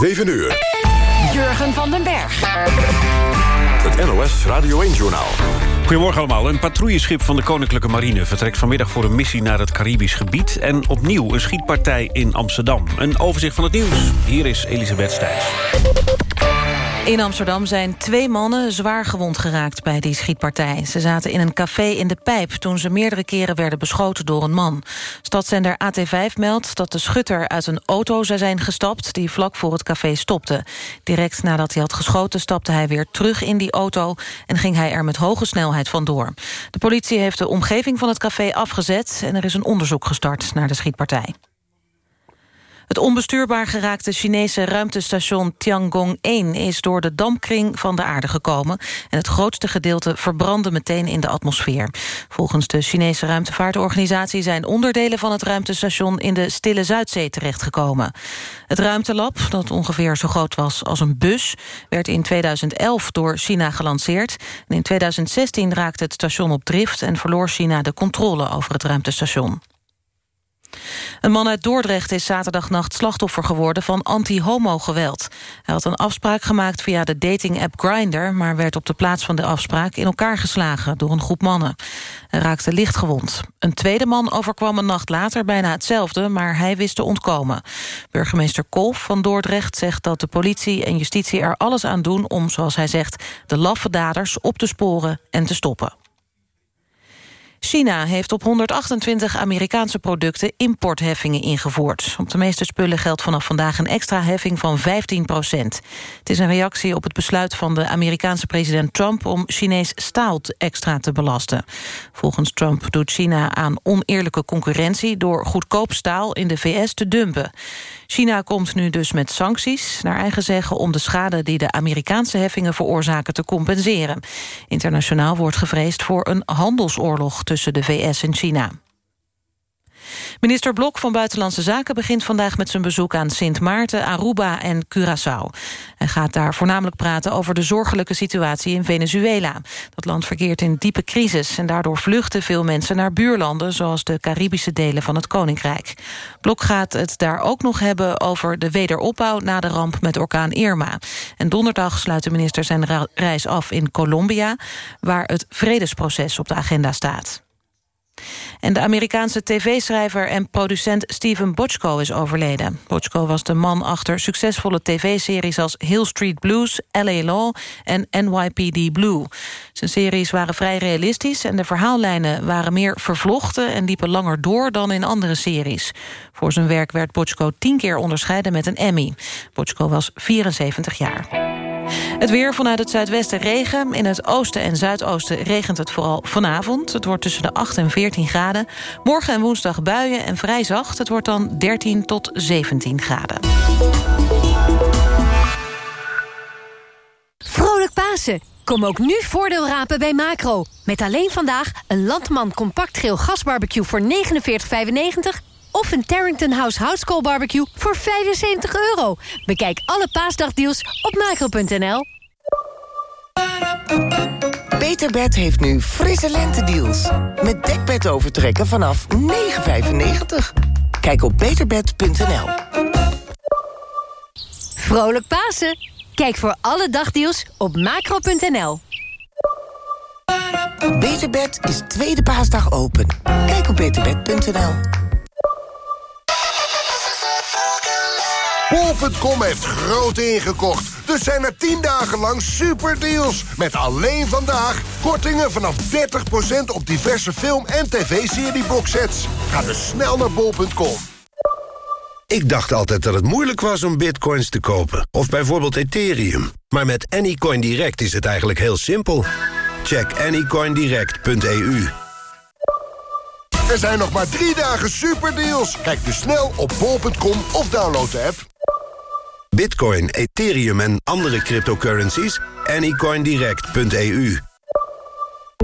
7 uur. Jurgen van den Berg. Het NOS Radio 1-journaal. Goedemorgen allemaal. Een patrouilleschip van de Koninklijke Marine... vertrekt vanmiddag voor een missie naar het Caribisch gebied... en opnieuw een schietpartij in Amsterdam. Een overzicht van het nieuws. Hier is Elisabeth Stijs. In Amsterdam zijn twee mannen zwaar gewond geraakt bij die schietpartij. Ze zaten in een café in de Pijp toen ze meerdere keren werden beschoten door een man. Stadszender AT5 meldt dat de schutter uit een auto zou zijn gestapt... die vlak voor het café stopte. Direct nadat hij had geschoten stapte hij weer terug in die auto... en ging hij er met hoge snelheid vandoor. De politie heeft de omgeving van het café afgezet... en er is een onderzoek gestart naar de schietpartij. Het onbestuurbaar geraakte Chinese ruimtestation Tiangong-1 is door de dampkring van de aarde gekomen en het grootste gedeelte verbrandde meteen in de atmosfeer. Volgens de Chinese ruimtevaartorganisatie zijn onderdelen van het ruimtestation in de Stille Zuidzee terechtgekomen. Het ruimtelab, dat ongeveer zo groot was als een bus, werd in 2011 door China gelanceerd. En in 2016 raakte het station op drift en verloor China de controle over het ruimtestation. Een man uit Dordrecht is zaterdagnacht slachtoffer geworden van anti-homo-geweld. Hij had een afspraak gemaakt via de dating-app Grindr... maar werd op de plaats van de afspraak in elkaar geslagen door een groep mannen. Hij raakte lichtgewond. Een tweede man overkwam een nacht later bijna hetzelfde... maar hij wist te ontkomen. Burgemeester Kolf van Dordrecht zegt dat de politie en justitie er alles aan doen... om, zoals hij zegt, de laffe daders op te sporen en te stoppen. China heeft op 128 Amerikaanse producten importheffingen ingevoerd. Op de meeste spullen geldt vanaf vandaag een extra heffing van 15 procent. Het is een reactie op het besluit van de Amerikaanse president Trump... om Chinees staal extra te belasten. Volgens Trump doet China aan oneerlijke concurrentie... door goedkoop staal in de VS te dumpen. China komt nu dus met sancties, naar eigen zeggen... om de schade die de Amerikaanse heffingen veroorzaken te compenseren. Internationaal wordt gevreesd voor een handelsoorlog tussen de VS en China. Minister Blok van Buitenlandse Zaken begint vandaag met zijn bezoek aan Sint Maarten, Aruba en Curaçao. Hij gaat daar voornamelijk praten over de zorgelijke situatie in Venezuela. Dat land verkeert in diepe crisis en daardoor vluchten veel mensen naar buurlanden zoals de Caribische delen van het Koninkrijk. Blok gaat het daar ook nog hebben over de wederopbouw na de ramp met orkaan Irma. En donderdag sluit de minister zijn reis af in Colombia, waar het vredesproces op de agenda staat. En de Amerikaanse tv-schrijver en producent Steven Bochco is overleden. Bochco was de man achter succesvolle tv-series als Hill Street Blues, L.A. Law en NYPD Blue. Zijn series waren vrij realistisch en de verhaallijnen waren meer vervlochten... en liepen langer door dan in andere series. Voor zijn werk werd Bochco tien keer onderscheiden met een Emmy. Bochco was 74 jaar. Het weer vanuit het zuidwesten regen. In het oosten en zuidoosten regent het vooral vanavond. Het wordt tussen de 8 en 14 graden. Morgen en woensdag buien en vrij zacht. Het wordt dan 13 tot 17 graden. Vrolijk Pasen! Kom ook nu voordeel rapen bij Macro. Met alleen vandaag een Landman Compact Geel Gasbarbecue voor 49,95... of een Terrington House Houtskool Barbecue voor 75 euro. Bekijk alle paasdagdeals op macro.nl. Peterbed heeft nu frisse lentedeals. Met dekbed overtrekken vanaf 9,95. Kijk op beterbed.nl. Vrolijk Pasen! Kijk voor alle dagdeals op macro.nl. Beterbed is tweede paasdag open. Kijk op beterbed.nl. Bol.com heeft groot ingekocht. Dus zijn er 10 dagen lang superdeals. Met alleen vandaag kortingen vanaf 30% op diverse film- en tv-serieboxsets. Ga dus snel naar bol.com. Ik dacht altijd dat het moeilijk was om bitcoins te kopen. Of bijvoorbeeld Ethereum. Maar met Anycoin Direct is het eigenlijk heel simpel. Check anycoindirect.eu. Er zijn nog maar drie dagen superdeals. Kijk dus snel op bol.com of download de app. Bitcoin, Ethereum en andere cryptocurrencies? Anycoindirect.eu.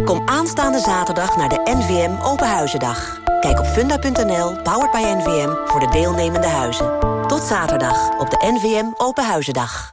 Kom aanstaande zaterdag naar de NVM Openhuizendag. Kijk op funda.nl, powered by NVM, voor de deelnemende huizen. Tot zaterdag op de NVM Openhuizendag.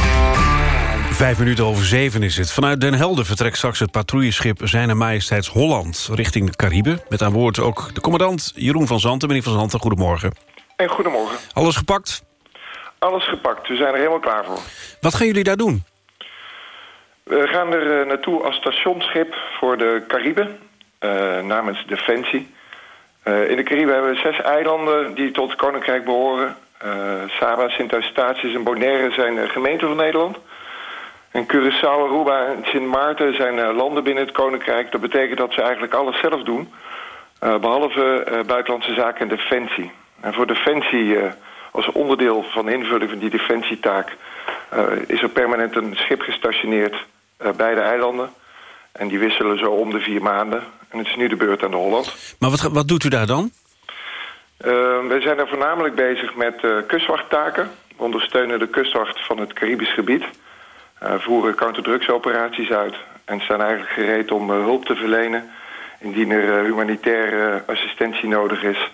Vijf minuten over zeven is het. Vanuit Den Helder vertrekt straks het patrouilleschip Zijne Majesteits Holland... richting de Cariben. Met aan boord ook de commandant Jeroen van Zanten. Meneer van Zanten, goedemorgen. En goedemorgen. Alles gepakt? Alles gepakt. We zijn er helemaal klaar voor. Wat gaan jullie daar doen? We gaan er eh, naartoe als stationsschip voor de Cariben. eh, namens Defensie. Eh, in de Cariben hebben we zes eilanden die tot het Koninkrijk behoren. Eh, Saba, Sint-Eustatius en Bonaire zijn gemeenten van Nederland. En Curaçao, Aruba en Sint Maarten zijn eh, landen binnen het Koninkrijk. Dat betekent dat ze eigenlijk alles zelf doen. eh, behalve eh, buitenlandse zaken en defensie. En voor defensie, als onderdeel van de invulling van die defensietaak... is er permanent een schip gestationeerd bij de eilanden. En die wisselen zo om de vier maanden. En het is nu de beurt aan de Holland. Maar wat, wat doet u daar dan? Uh, we zijn er voornamelijk bezig met uh, kustwachttaken. We ondersteunen de kustwacht van het Caribisch gebied. Uh, voeren counterdrugsoperaties uit. En staan eigenlijk gereed om uh, hulp te verlenen... indien er humanitaire assistentie nodig is...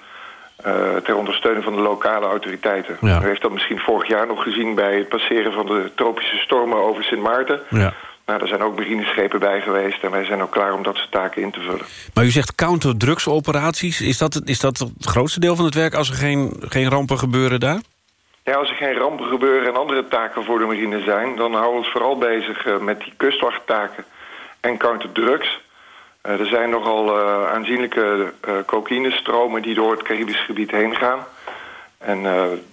ter ondersteuning van de lokale autoriteiten. Ja. U heeft dat misschien vorig jaar nog gezien... bij het passeren van de tropische stormen over Sint Maarten. Ja. Nou, er zijn ook marineschepen bij geweest... en wij zijn ook klaar om dat soort taken in te vullen. Maar u zegt counterdrugsoperaties. Is dat, is dat het grootste deel van het werk als er geen, geen rampen gebeuren daar? Ja, als er geen rampen gebeuren en andere taken voor de marine zijn... dan houden we ons vooral bezig uh, met die kustwachttaken en counterdrugs. Uh, er zijn nogal uh, aanzienlijke cocaïnestromen die door het Caribisch gebied heen gaan. En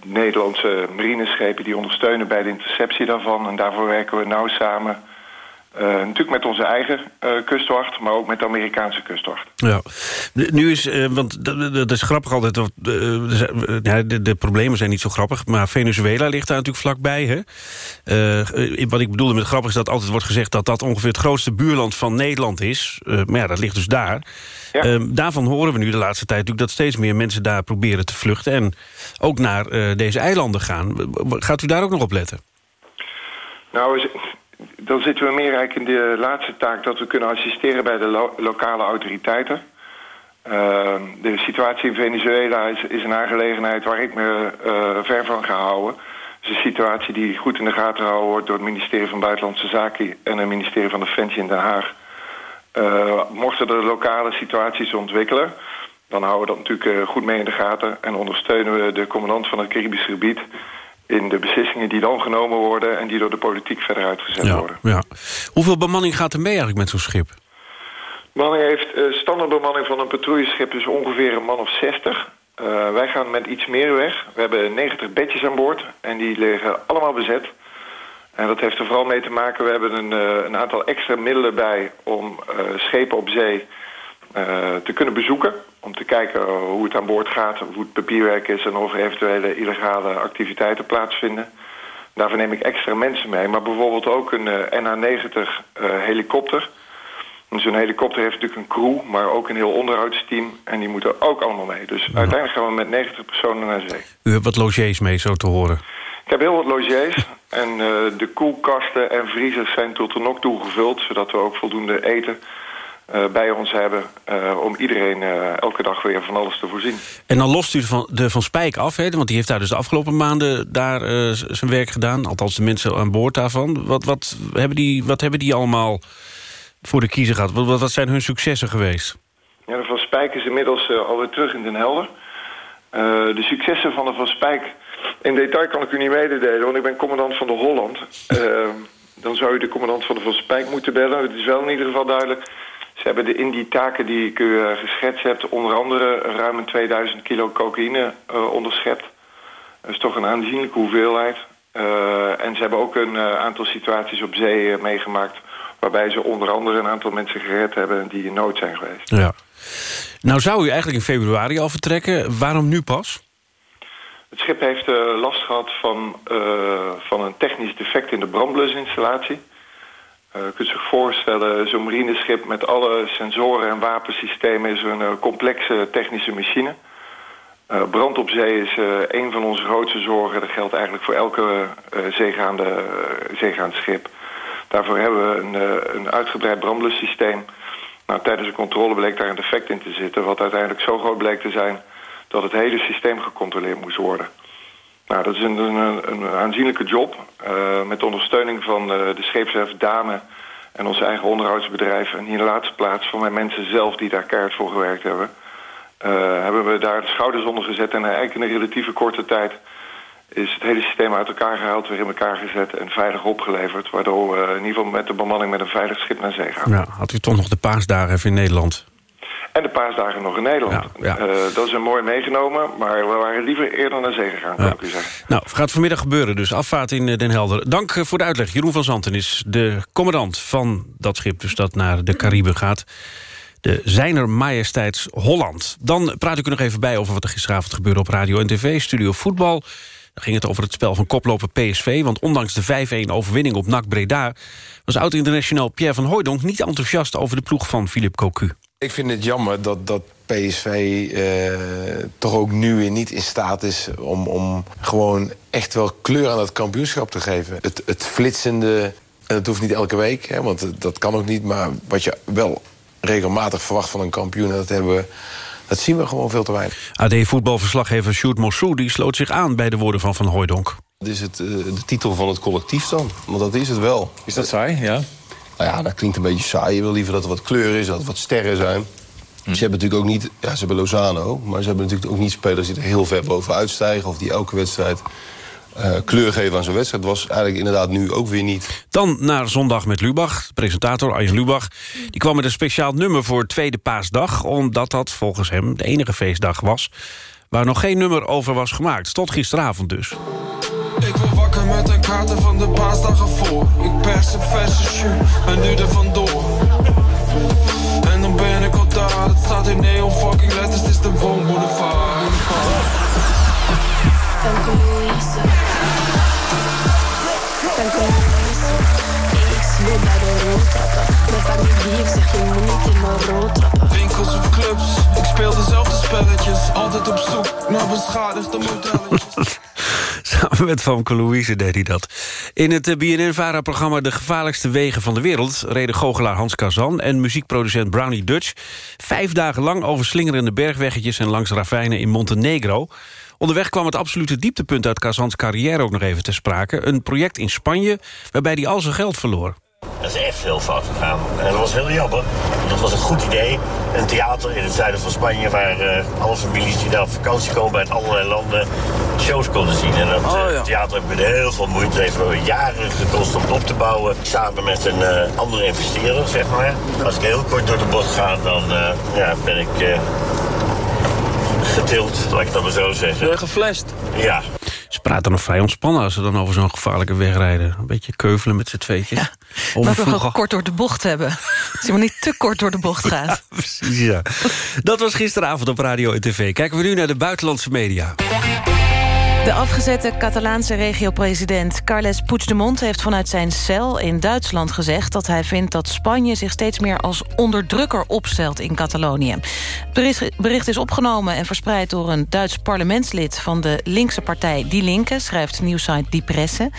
Nederlandse marineschepen die ondersteunen bij de interceptie daarvan. En daarvoor werken we nauw samen... Uh, natuurlijk met onze eigen uh, kustwacht, maar ook met de Amerikaanse kustwacht. Ja, nu is, uh, want dat is grappig altijd, de, de, de, problemen zijn niet zo grappig... maar Venezuela ligt daar natuurlijk vlakbij. Hè? wat ik bedoelde met grappig is dat altijd wordt gezegd... dat dat ongeveer het grootste buurland van Nederland is. maar ja, dat ligt dus daar. Ja. daarvan horen we nu de laatste tijd natuurlijk... dat steeds meer mensen daar proberen te vluchten... en ook naar deze eilanden gaan. Gaat u daar ook nog op letten? Nou, dan zitten we meer eigenlijk in de laatste taak... dat we kunnen assisteren bij de lo lokale autoriteiten. Uh, de situatie in Venezuela is, is, een aangelegenheid waar ik me uh, ver van ga houden. Het is een situatie die goed in de gaten gehouden wordt... door het ministerie van Buitenlandse Zaken... en het ministerie van Defensie in Den Haag. Uh, mochten er lokale situaties ontwikkelen... dan houden we dat natuurlijk goed mee in de gaten... en ondersteunen we de commandant van het Caribisch gebied in de beslissingen die dan genomen worden... en die door de politiek verder uitgezet ja, worden. Ja. Hoeveel bemanning gaat er mee eigenlijk met zo'n schip? Bemanning heeft uh, standaardbemanning van een patrouilleschip... is ongeveer een man of 60. Uh, wij gaan met iets meer weg. We hebben 90 bedjes aan boord en die liggen allemaal bezet. En dat heeft er vooral mee te maken... we hebben een, uh, een aantal extra middelen bij om schepen op zee... te kunnen bezoeken om te kijken hoe het aan boord gaat, hoe het papierwerk is... en of er eventuele illegale activiteiten plaatsvinden. Daarvoor neem ik extra mensen mee. Maar bijvoorbeeld ook een uh, NH-90 uh, helikopter. Zo'n helikopter heeft natuurlijk een crew, maar ook een heel onderhoudsteam. En die moeten ook allemaal mee. Dus ja. uiteindelijk gaan we met 90 personen naar zee. U hebt wat logiers mee, zo te horen. Ik heb heel wat logiers. en uh, de koelkasten en vriezers zijn tot de nok toe gevuld... zodat we ook voldoende eten bij ons hebben... Uh, om iedereen uh, elke dag weer van alles te voorzien. En dan lost u van, de Van Spijk af, hè? want die heeft daar dus de afgelopen maanden daar, zijn werk gedaan. Althans de mensen aan boord daarvan. Wat, wat, hebben, die, wat hebben die allemaal voor de kiezer gehad? Wat, wat zijn hun successen geweest? Ja, de Van Spijk is inmiddels alweer terug in Den Helder. de successen van de Van Spijk... in detail kan ik u niet mededelen, want ik ben commandant van de Holland... dan zou u de commandant van de Van Spijk moeten bellen. Het is wel in ieder geval duidelijk ze hebben in die taken die ik u uh, geschetst heb... onder andere ruim 2000 kilo cocaïne uh, onderschept. Dat is toch een aanzienlijke hoeveelheid. Uh, en ze hebben ook een aantal situaties op zee meegemaakt... waarbij ze onder andere een aantal mensen gered hebben... die in nood zijn geweest. Ja. Nou zou u eigenlijk in februari al vertrekken. Waarom nu pas? Het schip heeft last gehad van, van een technisch defect in de brandblusinstallatie... Uh, je kunt zich voorstellen, zo'n marineschip met alle sensoren en wapensystemen is een uh, complexe technische machine. Uh, brand op zee is een van onze grootste zorgen. Dat geldt eigenlijk voor elke zeegaande, zeegaand schip. Daarvoor hebben we een, een uitgebreid brandblussysteem. Nou, tijdens de controle bleek daar een defect in te zitten... wat uiteindelijk zo groot bleek te zijn dat het hele systeem gecontroleerd moest worden. Nou, dat is een, een, een aanzienlijke job. Uh, met ondersteuning van uh, de scheepswerf Dame en onze eigen onderhoudsbedrijf... en in de laatste plaats van mijn mensen zelf die daar keihard voor gewerkt hebben... Uh, hebben we daar de schouders onder gezet en eigenlijk in een relatieve korte tijd... is het hele systeem uit elkaar gehaald, weer in elkaar gezet en veilig opgeleverd... waardoor we in ieder geval met de bemanning met een veilig schip naar zee gaan. Ja, had u toch nog de paasdagen even in Nederland? En de paasdagen nog in Nederland. Ja, ja. Uh, dat is een mooi meegenomen, maar we waren liever eerder naar zee gegaan, kan ja. ik u zeggen. Nou, gaat vanmiddag gebeuren, dus afvaart in Den Helder. Dank voor de uitleg. Jeroen van Zanten is de commandant van dat schip... dus dat naar de Cariben gaat. De Zijner Majesteits Holland. Dan praat ik er nog even bij over wat er gisteravond gebeurde op radio en tv. Studio Voetbal. Dan ging het over het spel van koploper PSV. Want ondanks de 5-1 overwinning op NAC Breda... was oud-internationaal Pierre van Hooijdonk niet enthousiast... over de ploeg van Philippe Cocu. Ik vind het jammer dat, dat PSV eh, toch ook nu weer niet in staat is... Om, om gewoon echt wel kleur aan het kampioenschap te geven. Het, het flitsende, en dat hoeft niet elke week, hè, want dat kan ook niet... maar wat je wel regelmatig verwacht van een kampioen... dat, hebben we, dat zien we gewoon veel te weinig. AD-voetbalverslaggever Sjoerd Mossou die sloot zich aan... bij de woorden van Van Hooijdonk. Dit is het, uh, de titel van het collectief dan, want dat is het wel. Is dat saai, ja? Nou ja, dat klinkt een beetje saai. Je wil liever dat er wat kleur is, dat er wat sterren zijn. Hm. Ze hebben natuurlijk ook niet... Ja, ze hebben Lozano, maar ze hebben natuurlijk ook niet spelers... die er heel ver bovenuit stijgen of die elke wedstrijd... Uh, kleur geven aan zo'n wedstrijd. Dat was eigenlijk inderdaad nu ook weer niet. Dan naar zondag met Lubach, presentator Arjen Lubach. Die kwam met een speciaal nummer voor Tweede Paasdag... omdat dat volgens hem de enige feestdag was... waar nog geen nummer over was gemaakt. Tot gisteravond dus. Ik met een kaarten van de paasdagen voor. Ik pers een verse jus en nu er vandoor. En dan ben ik al daar, het staat in neon fucking letters, het is de woonboulevard. Dank u Louise. Ik zeg je moet niet in mijn. Winkels of clubs, ik speel dezelfde spelletjes. Altijd op zoek naar beschadigde modelletjes. Samen met Famke Louise deed hij dat. In het eh, BNN-VARA-programma De Gevaarlijkste Wegen van de Wereld... reden goochelaar Hans Kazan en muziekproducent Brownie Dutch... vijf dagen lang over slingerende bergweggetjes... en langs ravijnen in Montenegro. Onderweg kwam het absolute dieptepunt uit Kazans carrière ook nog even te sprake. Een project in Spanje waarbij hij al zijn geld verloor. Dat is echt veel fout gegaan. En dat was heel jammer. Dat was een goed idee. Een theater in het zuiden van Spanje... waar uh, alle families die daar op vakantie komen uit allerlei landen... shows konden zien. En dat oh, ja. theater heb ik met heel veel moeite... heeft me jaren gekost om het op te bouwen. Samen met een uh, andere investeerder, zeg maar. Als ik heel kort door de bocht ga, dan uh, ja, ben ik getild, laat ik dat maar zo zeggen. Ben geflasht? Ja. Praten nog vrij ontspannen als ze dan over zo'n gevaarlijke weg rijden. Een beetje keuvelen met z'n tweetjes. Ja, maar we gewoon kort door de bocht hebben. Als je maar niet te kort door de bocht gaat. Ja, precies, ja. Dat was gisteravond op Radio en TV. Kijken we nu naar de buitenlandse media. De afgezette Catalaanse regio-president Carles Puigdemont... heeft vanuit zijn cel in Duitsland gezegd dat hij vindt... dat Spanje zich steeds meer als onderdrukker opstelt in Catalonië. Het bericht is opgenomen en verspreid door een Duits parlementslid... van de linkse partij Die Linke, schrijft nieuwsite Die Presse.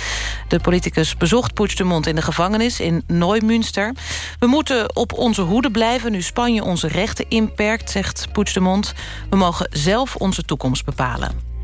De politicus bezocht Puigdemont in de gevangenis in Neumünster. We moeten op onze hoede blijven nu Spanje onze rechten inperkt, zegt Puigdemont. We mogen zelf onze toekomst bepalen.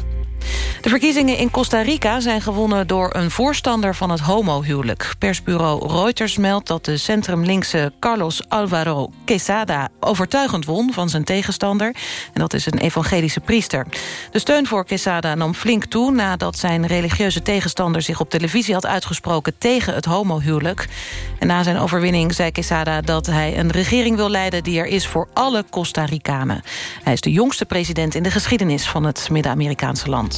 De verkiezingen in Costa Rica zijn gewonnen door een voorstander van het homohuwelijk. Persbureau Reuters meldt dat de centrumlinkse Carlos Alvaro Quesada overtuigend won van zijn tegenstander. En dat is een evangelische priester. De steun voor Quesada nam flink toe nadat zijn religieuze tegenstander zich op televisie had uitgesproken tegen het homohuwelijk. En na zijn overwinning zei Quesada dat hij een regering wil leiden die er is voor alle Costa Ricanen. Hij is de jongste president in de geschiedenis van het Midden-Amerikaanse land.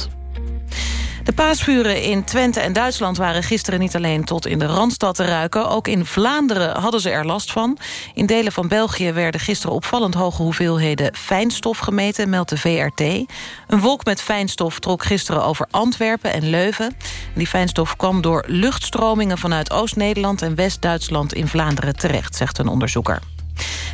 De paasvuren in Twente en Duitsland waren gisteren niet alleen tot in de Randstad te ruiken. Ook in Vlaanderen hadden ze er last van. In delen van België werden gisteren opvallend hoge hoeveelheden fijnstof gemeten, meldt de VRT. Een wolk met fijnstof trok gisteren over Antwerpen en Leuven. Die fijnstof kwam door luchtstromingen vanuit Oost-Nederland en West-Duitsland in Vlaanderen terecht, zegt een onderzoeker.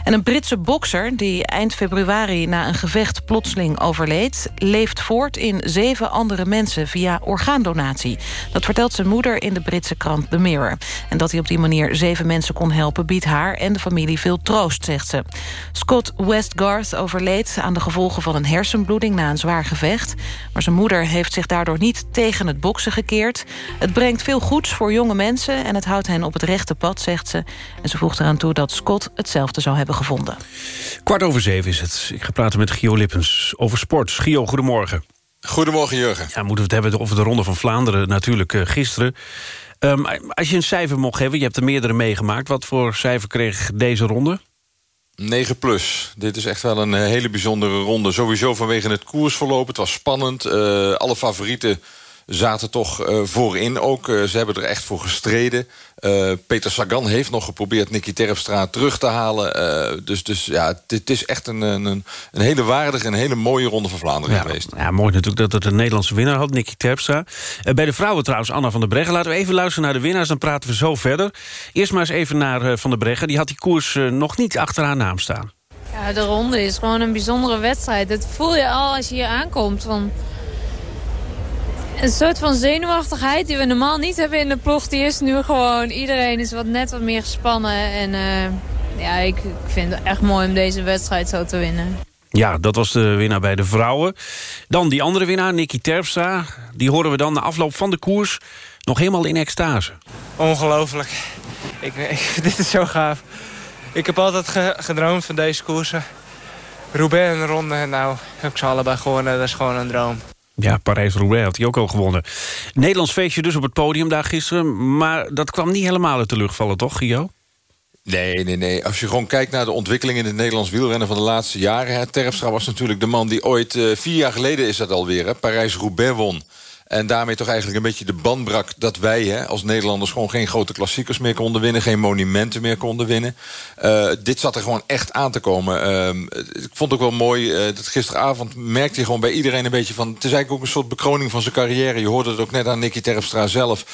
En een Britse bokser die eind februari na een gevecht plotseling overleed... leeft voort in zeven andere mensen via orgaandonatie. Dat vertelt zijn moeder in de Britse krant The Mirror. En dat hij op die manier zeven mensen kon helpen... biedt haar en de familie veel troost, zegt ze. Scott Westgarth overleed aan de gevolgen van een hersenbloeding... na een zwaar gevecht. Maar zijn moeder heeft zich daardoor niet tegen het boksen gekeerd. Het brengt veel goeds voor jonge mensen... en het houdt hen op het rechte pad, zegt ze. En ze voegt eraan toe dat Scott hetzelfde zou hebben gevonden. Kwart over zeven is het. Ik ga praten met Gio Lippens over sport. Gio, goedemorgen. Goedemorgen, Jurgen. Ja, moeten we het hebben over de Ronde van Vlaanderen natuurlijk uh, gisteren. Um, als je een cijfer mocht hebben, je hebt er meerdere meegemaakt. Wat voor cijfer kreeg deze ronde? 9 plus. Dit is echt wel een eh, hele bijzondere ronde. Sowieso vanwege het koersverloop. Het was spannend. Uh, alle favorieten zaten toch uh, voorin ook. Uh, ze hebben er echt voor gestreden. Uh, Peter Sagan heeft nog geprobeerd Nicky Terpstra terug te halen. dus, dus ja, dit is echt een, een, een hele waardige en hele mooie ronde van Vlaanderen ja, geweest. Ja, mooi natuurlijk dat het een Nederlandse winnaar had, Nicky Terpstra. bij de vrouwen trouwens, Anna van der Breggen. Laten we even luisteren naar de winnaars, dan praten we zo verder. Eerst maar eens even naar Van der Breggen. Die had die koers nog niet achter haar naam staan. Ja, de ronde is gewoon een bijzondere wedstrijd. Dat voel je al als je hier aankomt. Van een soort van zenuwachtigheid die we normaal niet hebben in de ploeg. Die is nu gewoon, iedereen is wat net wat meer gespannen. En uh, ja, ik, ik vind het echt mooi om deze wedstrijd zo te winnen. Ja, dat was de winnaar bij de vrouwen. Dan die andere winnaar, Nicky Terpstra. Die horen we dan na afloop van de koers nog helemaal in extase. Ongelooflijk. Ik, ik, dit is zo gaaf. Ik heb altijd ge, gedroomd van deze koersen. Roubaix en Ronde, nou heb ik ze allebei gewonnen. Dat is gewoon een droom. Ja, Parijs-Roubaix had hij ook al gewonnen. Nederlands feestje dus op het podium daar gisteren. Maar dat kwam niet helemaal uit de lucht vallen, toch, Gio? Nee, nee, nee. Als je gewoon kijkt naar de ontwikkeling in het Nederlands wielrennen van de laatste jaren. Hè, Terpstra was natuurlijk de man die ooit, uh, vier jaar geleden is dat alweer, Parijs-Roubaix won. En daarmee toch eigenlijk een beetje de band brak dat wij hè, als Nederlanders... gewoon geen grote klassiekers meer konden winnen. Geen monumenten meer konden winnen. Uh, dit zat er gewoon echt aan te komen. Uh, ik vond het ook wel mooi uh, dat gisteravond merkte je gewoon bij iedereen een beetje van... het is eigenlijk ook een soort bekroning van zijn carrière. Je hoorde het ook net aan Nicky Terpstra zelf.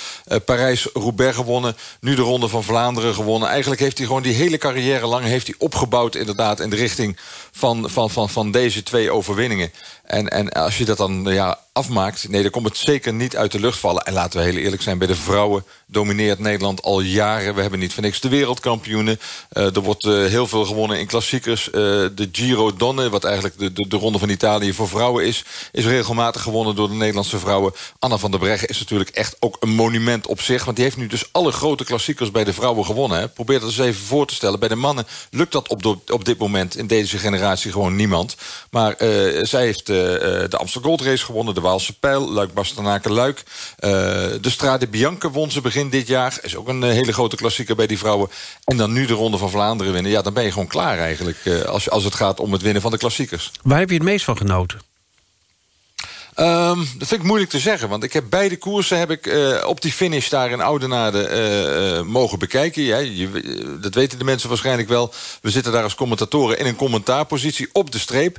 Parijs-Roubaix gewonnen. Nu de Ronde van Vlaanderen gewonnen. Eigenlijk heeft hij gewoon die hele carrière lang heeft hij opgebouwd... inderdaad in de richting van, van, van, van deze twee overwinningen. En, en als je dat dan ja, afmaakt... nee, dan komt het zeker niet uit de lucht vallen. En laten we heel eerlijk zijn, bij de vrouwen domineert Nederland al jaren. We hebben niet voor niks de wereldkampioenen. Uh, er wordt uh, heel veel gewonnen in klassiekers. Uh, de Giro Donne, wat eigenlijk de, de, de, Ronde van Italië voor vrouwen is... is regelmatig gewonnen door de Nederlandse vrouwen. Anna van der Breggen is natuurlijk echt ook een monument op zich... want die heeft nu dus alle grote klassiekers bij de vrouwen gewonnen. Hè. Probeer dat eens even voor te stellen. Bij de mannen lukt dat op, op dit moment in deze generatie gewoon niemand. Maar zij heeft de Amsterdam Gold Race gewonnen... de Waalse Pijl, Luik-Bastenaken-Luik. de Strade Bianca won ze dit jaar. Is ook een uh, hele grote klassieker bij die vrouwen. En dan nu de Ronde van Vlaanderen winnen. Ja, dan ben je gewoon klaar eigenlijk. Uh, als, als het gaat om het winnen van de klassiekers. Waar heb je het meest van genoten? Um, dat vind ik moeilijk te zeggen. Want ik heb beide koersen heb ik, uh, op die finish daar in Oudenaarde mogen bekijken. Ja, je, dat weten de mensen waarschijnlijk wel. We zitten daar als commentatoren in een commentaarpositie op de streep.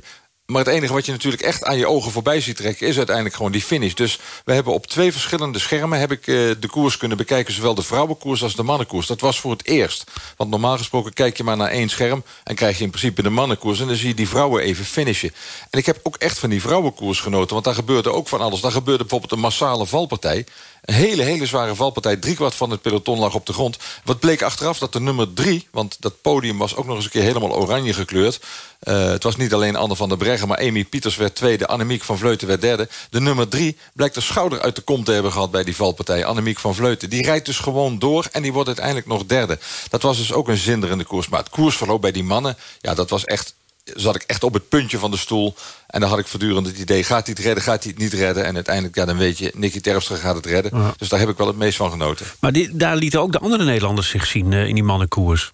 Maar het enige wat je natuurlijk echt aan je ogen voorbij ziet trekken... is uiteindelijk gewoon die finish. Dus we hebben op twee verschillende schermen... heb ik uh, de koers kunnen bekijken, zowel de vrouwenkoers als de mannenkoers. Dat was voor het eerst. Want normaal gesproken kijk je maar naar één scherm... en krijg je in principe de mannenkoers... en dan zie je die vrouwen even finishen. En ik heb ook echt van die vrouwenkoers genoten... want daar gebeurde ook van alles. Daar gebeurde bijvoorbeeld een massale valpartij... Een hele, hele zware valpartij. Driekwart van het peloton lag op de grond. Wat bleek achteraf dat de nummer drie... want dat podium was ook nog eens een keer helemaal oranje gekleurd. Uh, het was niet alleen Anne van der Breggen... maar Amy Pieters werd tweede, Annemiek van Vleuten werd derde. De nummer drie blijkt de schouder uit de kont te hebben gehad... bij die valpartij, Annemiek van Vleuten. Die rijdt dus gewoon door en die wordt uiteindelijk nog derde. Dat was dus ook een zinderende koers. Maar het koersverloop bij die mannen... ja, dat was echt zat ik echt op het puntje van de stoel. En dan had ik voortdurend het idee, gaat hij het redden, gaat hij het niet redden? En uiteindelijk, ja, dan weet je, Nicky Terpstra gaat het redden. Dus daar heb ik wel het meest van genoten. Maar die, daar lieten ook de andere Nederlanders zich zien uh, in die mannenkoers.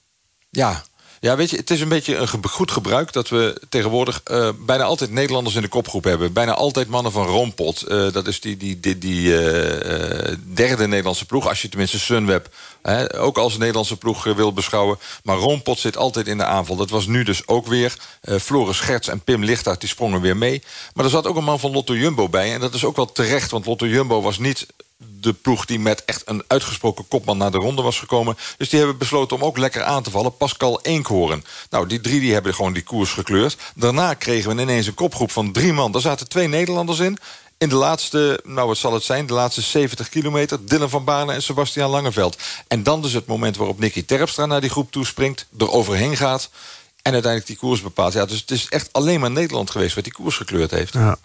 Ja, Ja, weet je, het is een beetje een goed gebruik... dat we tegenwoordig eh, bijna altijd Nederlanders in de kopgroep hebben. Bijna altijd mannen van Roompot. Eh, dat is die, die, die, die eh, derde Nederlandse ploeg. Als je tenminste Sunweb hè, ook als Nederlandse ploeg wil beschouwen. Maar Roompot zit altijd in de aanval. Dat was nu dus ook weer. Floris Scherts en Pim Lichthart die sprongen weer mee. Maar er zat ook een man van Lotto Jumbo bij. En dat is ook wel terecht, want Lotto Jumbo was niet de ploeg die met echt een uitgesproken kopman naar de ronde was gekomen. Dus die hebben besloten om ook lekker aan te vallen. Pascal Eenkhoorn. Nou, die drie die hebben gewoon die koers gekleurd. Daarna kregen we ineens een kopgroep van drie man. Daar zaten twee Nederlanders in. In de laatste, nou wat zal het zijn, de laatste 70 kilometer... Dylan van Baarle en Sebastian Langeveld. En dan dus het moment waarop Nicky Terpstra naar die groep toespringt... er overheen gaat en uiteindelijk die koers bepaalt. Ja, dus het is echt alleen maar Nederland geweest... wat die koers gekleurd heeft. Ja.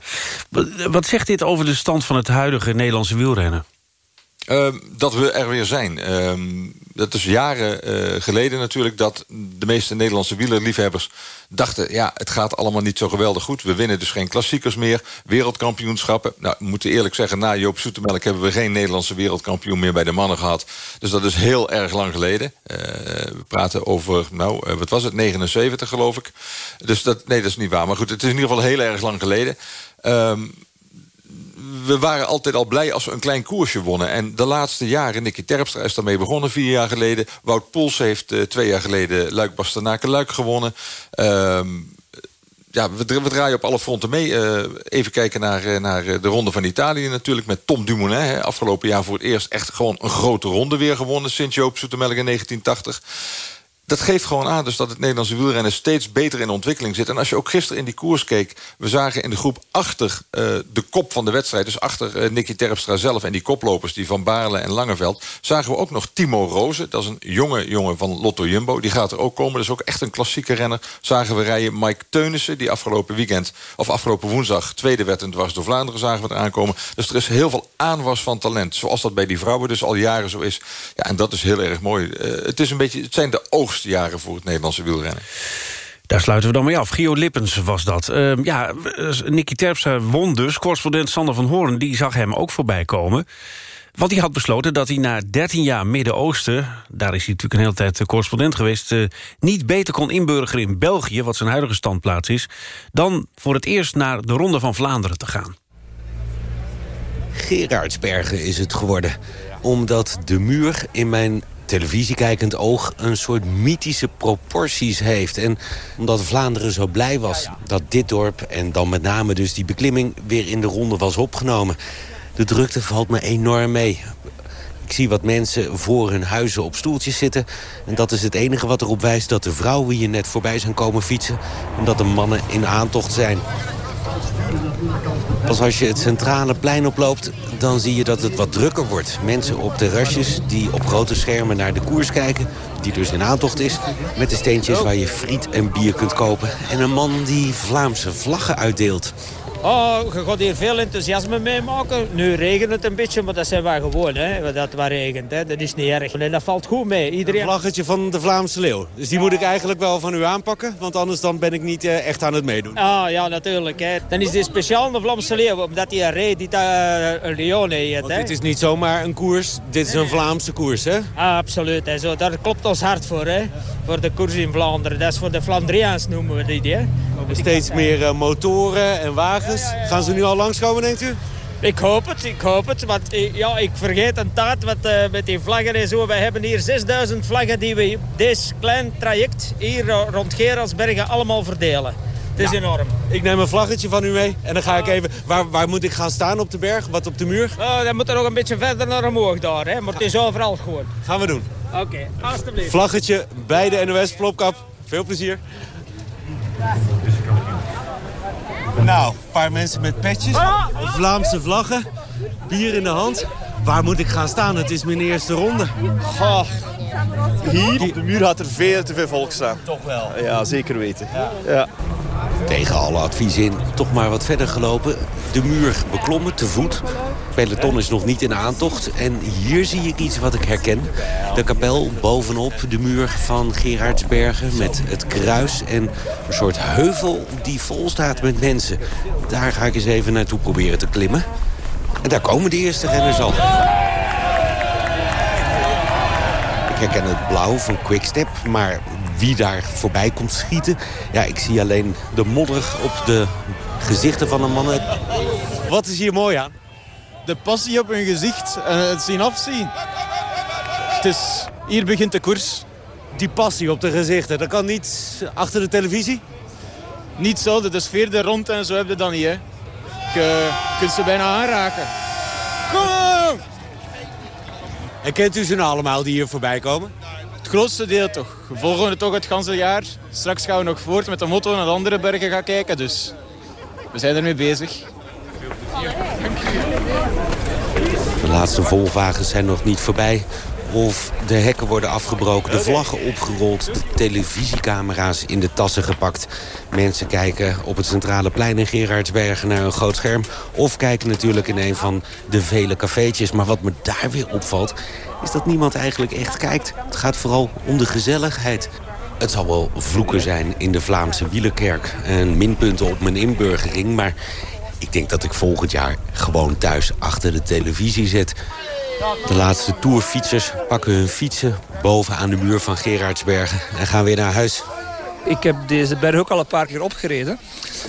Wat, zegt dit over de stand van het huidige Nederlandse wielrennen? Ehm, dat we er weer zijn. Ehm, dat is jaren eh, geleden natuurlijk dat de meeste Nederlandse wielerliefhebbers dachten... ja, het gaat allemaal niet zo geweldig goed. We winnen dus geen klassiekers meer, wereldkampioenschappen. Nou, moeten eerlijk zeggen, na Joop Zoetemelk... hebben we geen Nederlandse wereldkampioen meer bij de mannen gehad. Dus dat is heel erg lang geleden. Eh, we praten over, nou, eh, wat was het, 79 geloof ik. Dus dat, nee, dat is niet waar. Maar goed, het is in ieder geval heel erg lang geleden. Ehm we waren altijd al blij als we een klein koersje wonnen. En de laatste jaren, Nicky Terpstra is daarmee begonnen vier jaar geleden. Wout Poels heeft uh, twee jaar geleden Luik Bastenaken Luik gewonnen. Uh, ja, we, draaien op alle fronten mee. Uh, even kijken naar, naar de Ronde van Italië natuurlijk... met Tom Dumoulin. Hè, afgelopen jaar voor het eerst echt gewoon een grote ronde weer gewonnen... sinds Joop Zoetemelk in 1980 dat geeft gewoon aan dus dat het Nederlandse wielrennen steeds beter in ontwikkeling zit. En als je ook gisteren in die koers keek... we zagen in de groep achter uh, de kop van de wedstrijd... dus achter uh, Nicky Terpstra zelf en die koplopers... die van Baarle en Langeveld... zagen we ook nog Timo Rozen. Dat is een jonge jongen van Lotto Jumbo. Die gaat er ook komen. Dat is ook echt een klassieke renner. Zagen we rijden Mike Teunissen... die afgelopen weekend, of afgelopen woensdag... tweede werd in Dwars door Vlaanderen zagen we er aankomen. Dus er is heel veel aanwas van talent. Zoals dat bij die vrouwen dus al jaren zo is. Ja, en dat is heel erg mooi. Uh, het, is een beetje, het zijn de jaren voor het Nederlandse wielrennen. Daar sluiten we dan mee af. Gio Lippens was dat. Uh, ja, Nicky Terpstra won dus. Correspondent Sander van Hoorn die zag hem ook voorbij komen. Want hij had besloten dat hij na 13 jaar Midden-Oosten... daar is hij natuurlijk een hele tijd correspondent geweest... Uh, niet beter kon inburgeren in België, wat zijn huidige standplaats is... dan voor het eerst naar de Ronde van Vlaanderen te gaan. Gerardsbergen is het geworden. Omdat de muur in mijn televisiekijkend oog een soort mythische proporties heeft. En omdat Vlaanderen zo blij was dat dit dorp... en dan met name dus die beklimming weer in de ronde was opgenomen. De drukte valt me enorm mee. Ik zie wat mensen voor hun huizen op stoeltjes zitten. En dat is het enige wat erop wijst dat de vrouwen hier net voorbij zijn komen fietsen... en dat de mannen in aantocht zijn. Pas als je het centrale plein oploopt, dan zie je dat het wat drukker wordt. Mensen op terrasjes die op grote schermen naar de koers kijken... die dus in aantocht is, met de steentjes waar je friet en bier kunt kopen. En een man die Vlaamse vlaggen uitdeelt. Oh, je gaat hier veel enthousiasme meemaken. Nu regent het een beetje, maar dat zijn wij gewoon, hè. Dat waar regent, hè. Dat is niet erg. En dat valt goed mee. Iedereen... Een vlaggetje van de Vlaamse leeuw. Dus die moet ik eigenlijk wel van u aanpakken. Want anders dan ben ik niet uh, echt aan het meedoen. Ah, ja, natuurlijk, hè. Dan is dit speciaal de Vlaamse leeuw, omdat hij een reed die uh, een Lione heet, hè. dit is niet zomaar een koers. Dit is een Vlaamse koers, hè. Ah, absoluut, hè. Zo, daar klopt ons hart voor, hè. Voor de koers in Vlaanderen. Dat is voor de Flandriaans, noemen we die, hè. Steeds meer uh, motoren en wagens. Ja, ja, ja. Gaan ze nu al langskomen, denkt u? Ik hoop het, ik hoop het. Want ja, ik vergeet een taart wat, uh, met die vlaggen en zo. Wij hebben hier 6000 vlaggen die we deze klein traject hier rond Gerardsbergen allemaal verdelen. Het is enorm. Ik neem een vlaggetje van u mee en dan ga ik even... Waar, waar moet ik gaan staan op de berg? Wat op de muur? Oh, dan moet er nog een beetje verder naar omhoog daar. Hè? Maar het is overal gewoon. Gaan we doen. Oké, okay, alstublieft. Vlaggetje bij de NOS-plopkap. Veel plezier. Nou, een paar mensen met petjes, Vlaamse vlaggen, bier in de hand. Waar moet ik gaan staan? Het is mijn eerste ronde. Oh, hier op de muur had er veel te veel volk staan. Toch wel? Ja, zeker weten. Ja. ja. Tegen alle adviezen in toch maar wat verder gelopen. De muur beklommen, te voet. Peloton is nog niet in aantocht. En hier zie ik iets wat ik herken. De kapel bovenop de muur van Gerardsbergen met het kruis... en een soort heuvel die vol staat met mensen. Daar ga ik eens even naartoe proberen te klimmen. En daar komen de eerste renners al. Herken het blauw van Quickstep, maar wie daar voorbij komt schieten. Ja, ik zie alleen de modder op de gezichten van de mannen. Wat is hier mooi aan? De passie op hun gezicht en het zien afzien. Het is, hier begint de koers. Die passie op de gezichten, dat kan niet achter de televisie? Niet zo, de sfeer er rond en zo heb je dan niet. Hè. Je kunt ze bijna aanraken. Kom! En kent u ze nou allemaal die hier voorbij komen? Het grootste deel toch. We volgen het toch het ganse jaar. Straks gaan we nog voort met de motto naar de andere bergen gaan kijken. Dus we zijn ermee bezig. De laatste volwagens zijn nog niet voorbij. Of de hekken worden afgebroken, de vlaggen opgerold... de televisiecamera's in de tassen gepakt. Mensen kijken op het centrale plein in Gerardsbergen naar een groot scherm... of kijken natuurlijk in een van de vele cafeetjes. Maar wat me daar weer opvalt, is dat niemand eigenlijk echt kijkt. Het gaat vooral om de gezelligheid. Het zal wel vloeken zijn in de Vlaamse wielerkerk... en minpunten op mijn inburgering, maar... Ik denk dat ik volgend jaar gewoon thuis achter de televisie zit. De laatste tourfietsers pakken hun fietsen boven aan de muur van Gerardsbergen en gaan weer naar huis. Ik heb deze berg ook al een paar keer opgereden.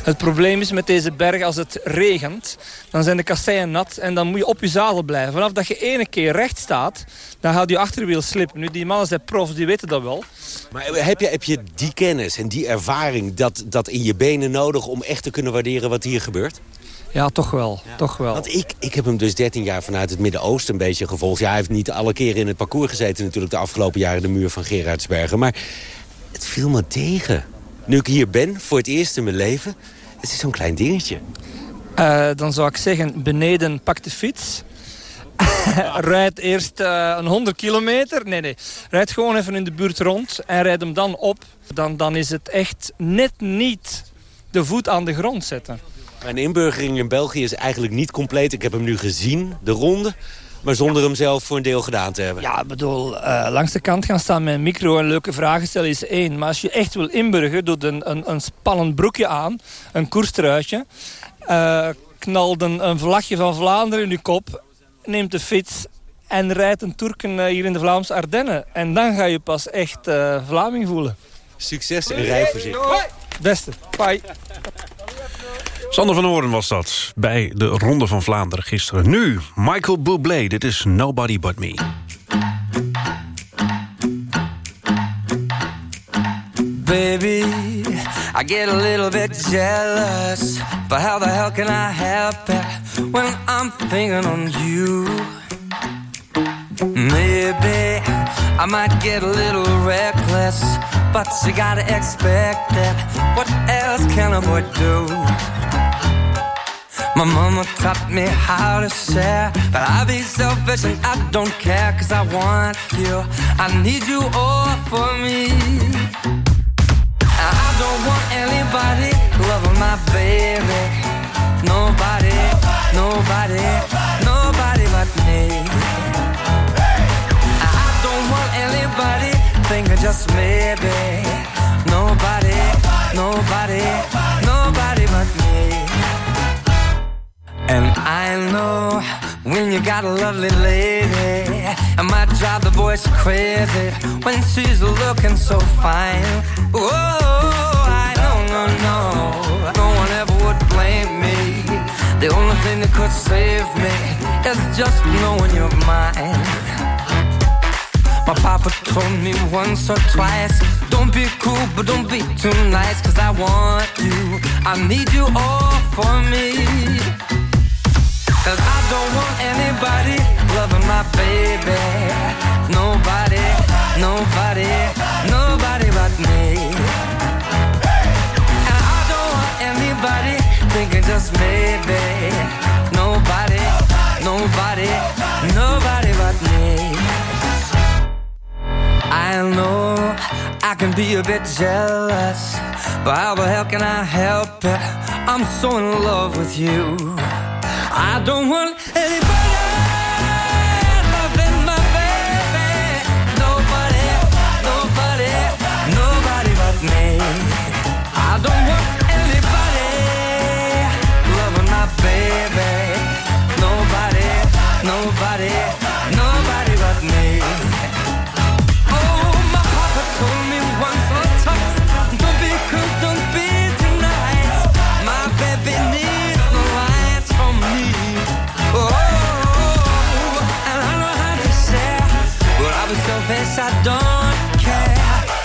Het probleem is met deze berg, als het regent, dan zijn de kasseien nat en dan moet je op je zadel blijven. Vanaf dat je ene keer recht staat, dan gaat je achterwiel slippen. Nu, die mannen zijn profs, die weten dat wel. Maar heb je, heb je die kennis en die ervaring dat, dat in je benen nodig om echt te kunnen waarderen wat hier gebeurt? Ja, toch wel. Toch wel. Want ik, ik heb hem dus 13 jaar vanuit het Midden-Oosten een beetje gevolgd. Ja, hij heeft niet alle keren in het parcours gezeten natuurlijk de afgelopen jaren de muur van Gerardsbergen. Maar het viel me tegen. Nu ik hier ben, voor het eerst in mijn leven, het is zo'n klein dingetje. Uh, dan zou ik zeggen, beneden pak de fiets. rijd eerst uh, een 100 kilometer. Nee, nee. Rijd gewoon even in de buurt rond en rijd hem dan op. Dan, dan is het echt net niet de voet aan de grond zetten. Mijn inburgering in België is eigenlijk niet compleet. Ik heb hem nu gezien, de ronde. Maar zonder hem zelf voor een deel gedaan te hebben. Ja, ik bedoel, uh, langs de kant gaan staan met een micro en leuke vragen stellen is één. Maar als je echt wil inburgen, doe een, een, een spannend broekje aan. Een koerstruitje. Uh, knalt een, een vlagje van Vlaanderen in je kop. Neemt de fiets en rijdt een Turken uh, hier in de Vlaamse Ardennen. En dan ga je pas echt uh, Vlaming voelen. Succes en rij voorzichtig. Beste, bye. Sander van Hoorn was dat bij de Ronde van Vlaanderen gisteren. Nu Michael Bublé, dit is Nobody But Me. Baby, I get a little bit jealous But how the hell can I help it When I'm thinking on you Maybe I might get a little reckless But you gotta expect it What else can a boy do? My mama taught me how to share But I be selfish and I don't care Cause I want you. I need you all for me. I don't want anybody loving my baby. Nobody, nobody, nobody but me. I don't want anybody thinking just maybe. Nobody, nobody, nobody but me and I know when you got a lovely lady, it might drive the boys crazy when she's looking so fine. Oh, I know, no, no, no one ever would blame me. The only thing that could save me is just knowing you're mine. My papa told me once or twice Don't be cool, but don't be too nice Cause I want you, I need you all for me Cause I don't want anybody loving my baby. Nobody, nobody, nobody but me. And I don't want anybody thinking just maybe. Nobody, nobody, nobody but me. I know I can be a bit jealous, but how the hell can I help it? I'm so in love with you. I don't want anybody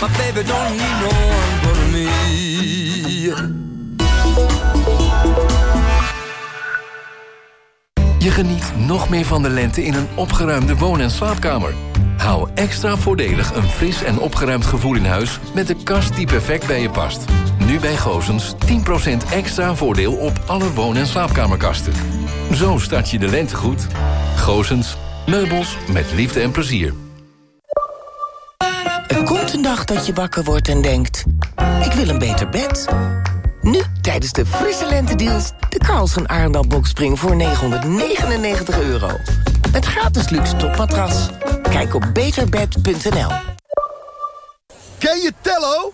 My baby don't need no one but me. Je geniet nog meer van de lente in een opgeruimde woon- en slaapkamer. Hou extra voordelig een fris en opgeruimd gevoel in huis... met de kast die perfect bij je past. Nu bij Gozens 10% extra voordeel op alle woon- en slaapkamerkasten. Zo start je de lente goed. Gozens, meubels met liefde en plezier. Er komt een dag dat je wakker wordt en denkt... ik wil een beter bed. Nu, tijdens de frisse lentedeals... de Carlsen Arendal Boxspring voor 999 euro. Met gratis luxe topmatras. Kijk op beterbed.nl. Ken je Tello?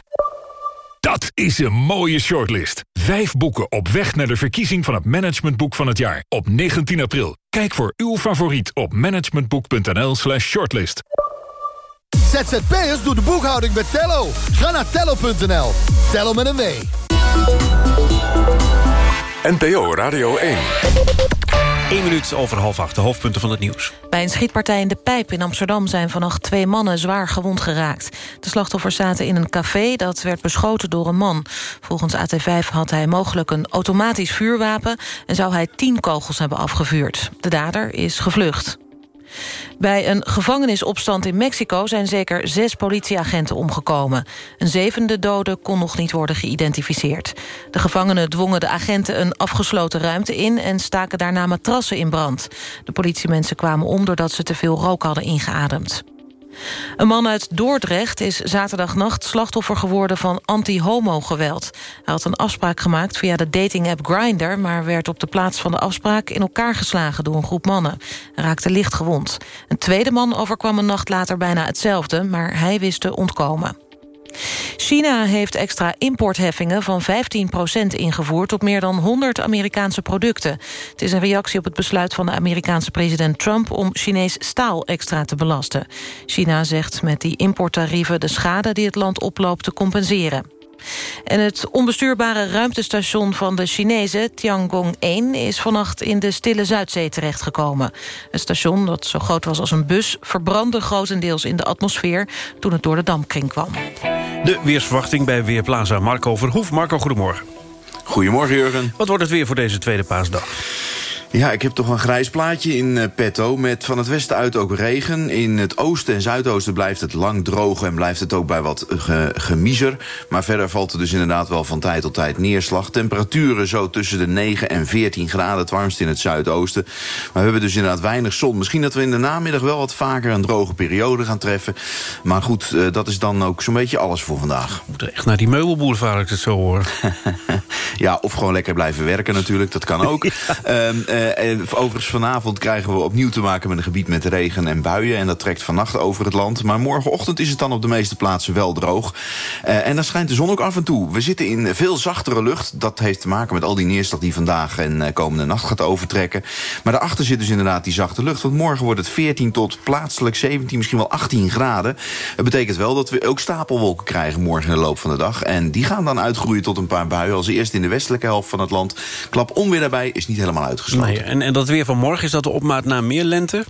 Dat is een mooie shortlist. Vijf boeken op weg naar de verkiezing van het managementboek van het jaar. Op 19 april. Kijk voor uw favoriet op managementboek.nl slash shortlist. ZZP'ers doet de boekhouding met Tello. Ga naar tello.nl. Tello met een W. NPO Radio 1. 1 minuut over half acht, de hoofdpunten van het nieuws. Bij een schietpartij in De Pijp in Amsterdam zijn vannacht twee mannen zwaar gewond geraakt. De slachtoffers zaten in een café dat werd beschoten door een man. Volgens AT5 had hij mogelijk een automatisch vuurwapen... en zou hij tien kogels hebben afgevuurd. De dader is gevlucht. Bij een gevangenisopstand in Mexico zijn zeker zes politieagenten omgekomen. Een zevende dode kon nog niet worden geïdentificeerd. De gevangenen dwongen de agenten een afgesloten ruimte in... en staken daarna matrassen in brand. De politiemensen kwamen om doordat ze te veel rook hadden ingeademd. Een man uit Dordrecht is zaterdagnacht slachtoffer geworden van anti-homo-geweld. Hij had een afspraak gemaakt via de dating-app Grindr... maar werd op de plaats van de afspraak in elkaar geslagen door een groep mannen. Hij raakte licht gewond. Een tweede man overkwam een nacht later bijna hetzelfde... maar hij wist te ontkomen. China heeft extra importheffingen van 15% ingevoerd... op meer dan 100 Amerikaanse producten. Het is een reactie op het besluit van de Amerikaanse president Trump... om Chinees staal extra te belasten. China zegt met die importtarieven de schade die het land oploopt te compenseren. En het onbestuurbare ruimtestation van de Chinezen, Tiangong-1... is vannacht in de Stille Zuidzee terechtgekomen. Het station, dat zo groot was als een bus... verbrandde grotendeels in de atmosfeer toen het door de dampkring kwam. De weersverwachting bij Weerplaza Marco Verhoef. Marco, goedemorgen. Goedemorgen, Jurgen. Wat wordt het weer voor deze tweede paasdag? Ja, ik heb toch een grijs plaatje in uh, petto met van het westen uit ook regen. In het oosten en zuidoosten blijft het lang droog en blijft het ook bij wat ge gemiezer. Maar verder valt er dus inderdaad wel van tijd tot tijd neerslag. Temperaturen zo tussen de 9 en 14 graden, het warmst in het zuidoosten. Maar we hebben dus inderdaad weinig zon. Misschien dat we in de namiddag wel wat vaker een droge periode gaan treffen. Maar goed, uh, dat is dan ook zo'n beetje alles voor vandaag. We moeten echt naar die meubelboulevard, ik het zo hoor. ja, of gewoon lekker blijven werken natuurlijk, dat kan ook. ja. um, uh, Uh, overigens vanavond krijgen we opnieuw te maken met een gebied met regen en buien. En dat trekt vannacht over het land. Maar morgenochtend is het dan op de meeste plaatsen wel droog. Uh, en dan schijnt de zon ook af en toe. We zitten in veel zachtere lucht. Dat heeft te maken met al die neerslag die vandaag en komende nacht gaat overtrekken. Maar daarachter zit dus inderdaad die zachte lucht. Want morgen wordt het 14 tot plaatselijk 17, misschien wel 18 graden. Dat betekent wel dat we ook stapelwolken krijgen morgen in de loop van de dag. En die gaan dan uitgroeien tot een paar buien. Als eerst in de westelijke helft van het land. Klap onweer daarbij is niet helemaal uitgesloten. Nee, en, en dat weer van morgen, is dat de opmaat naar meer lente?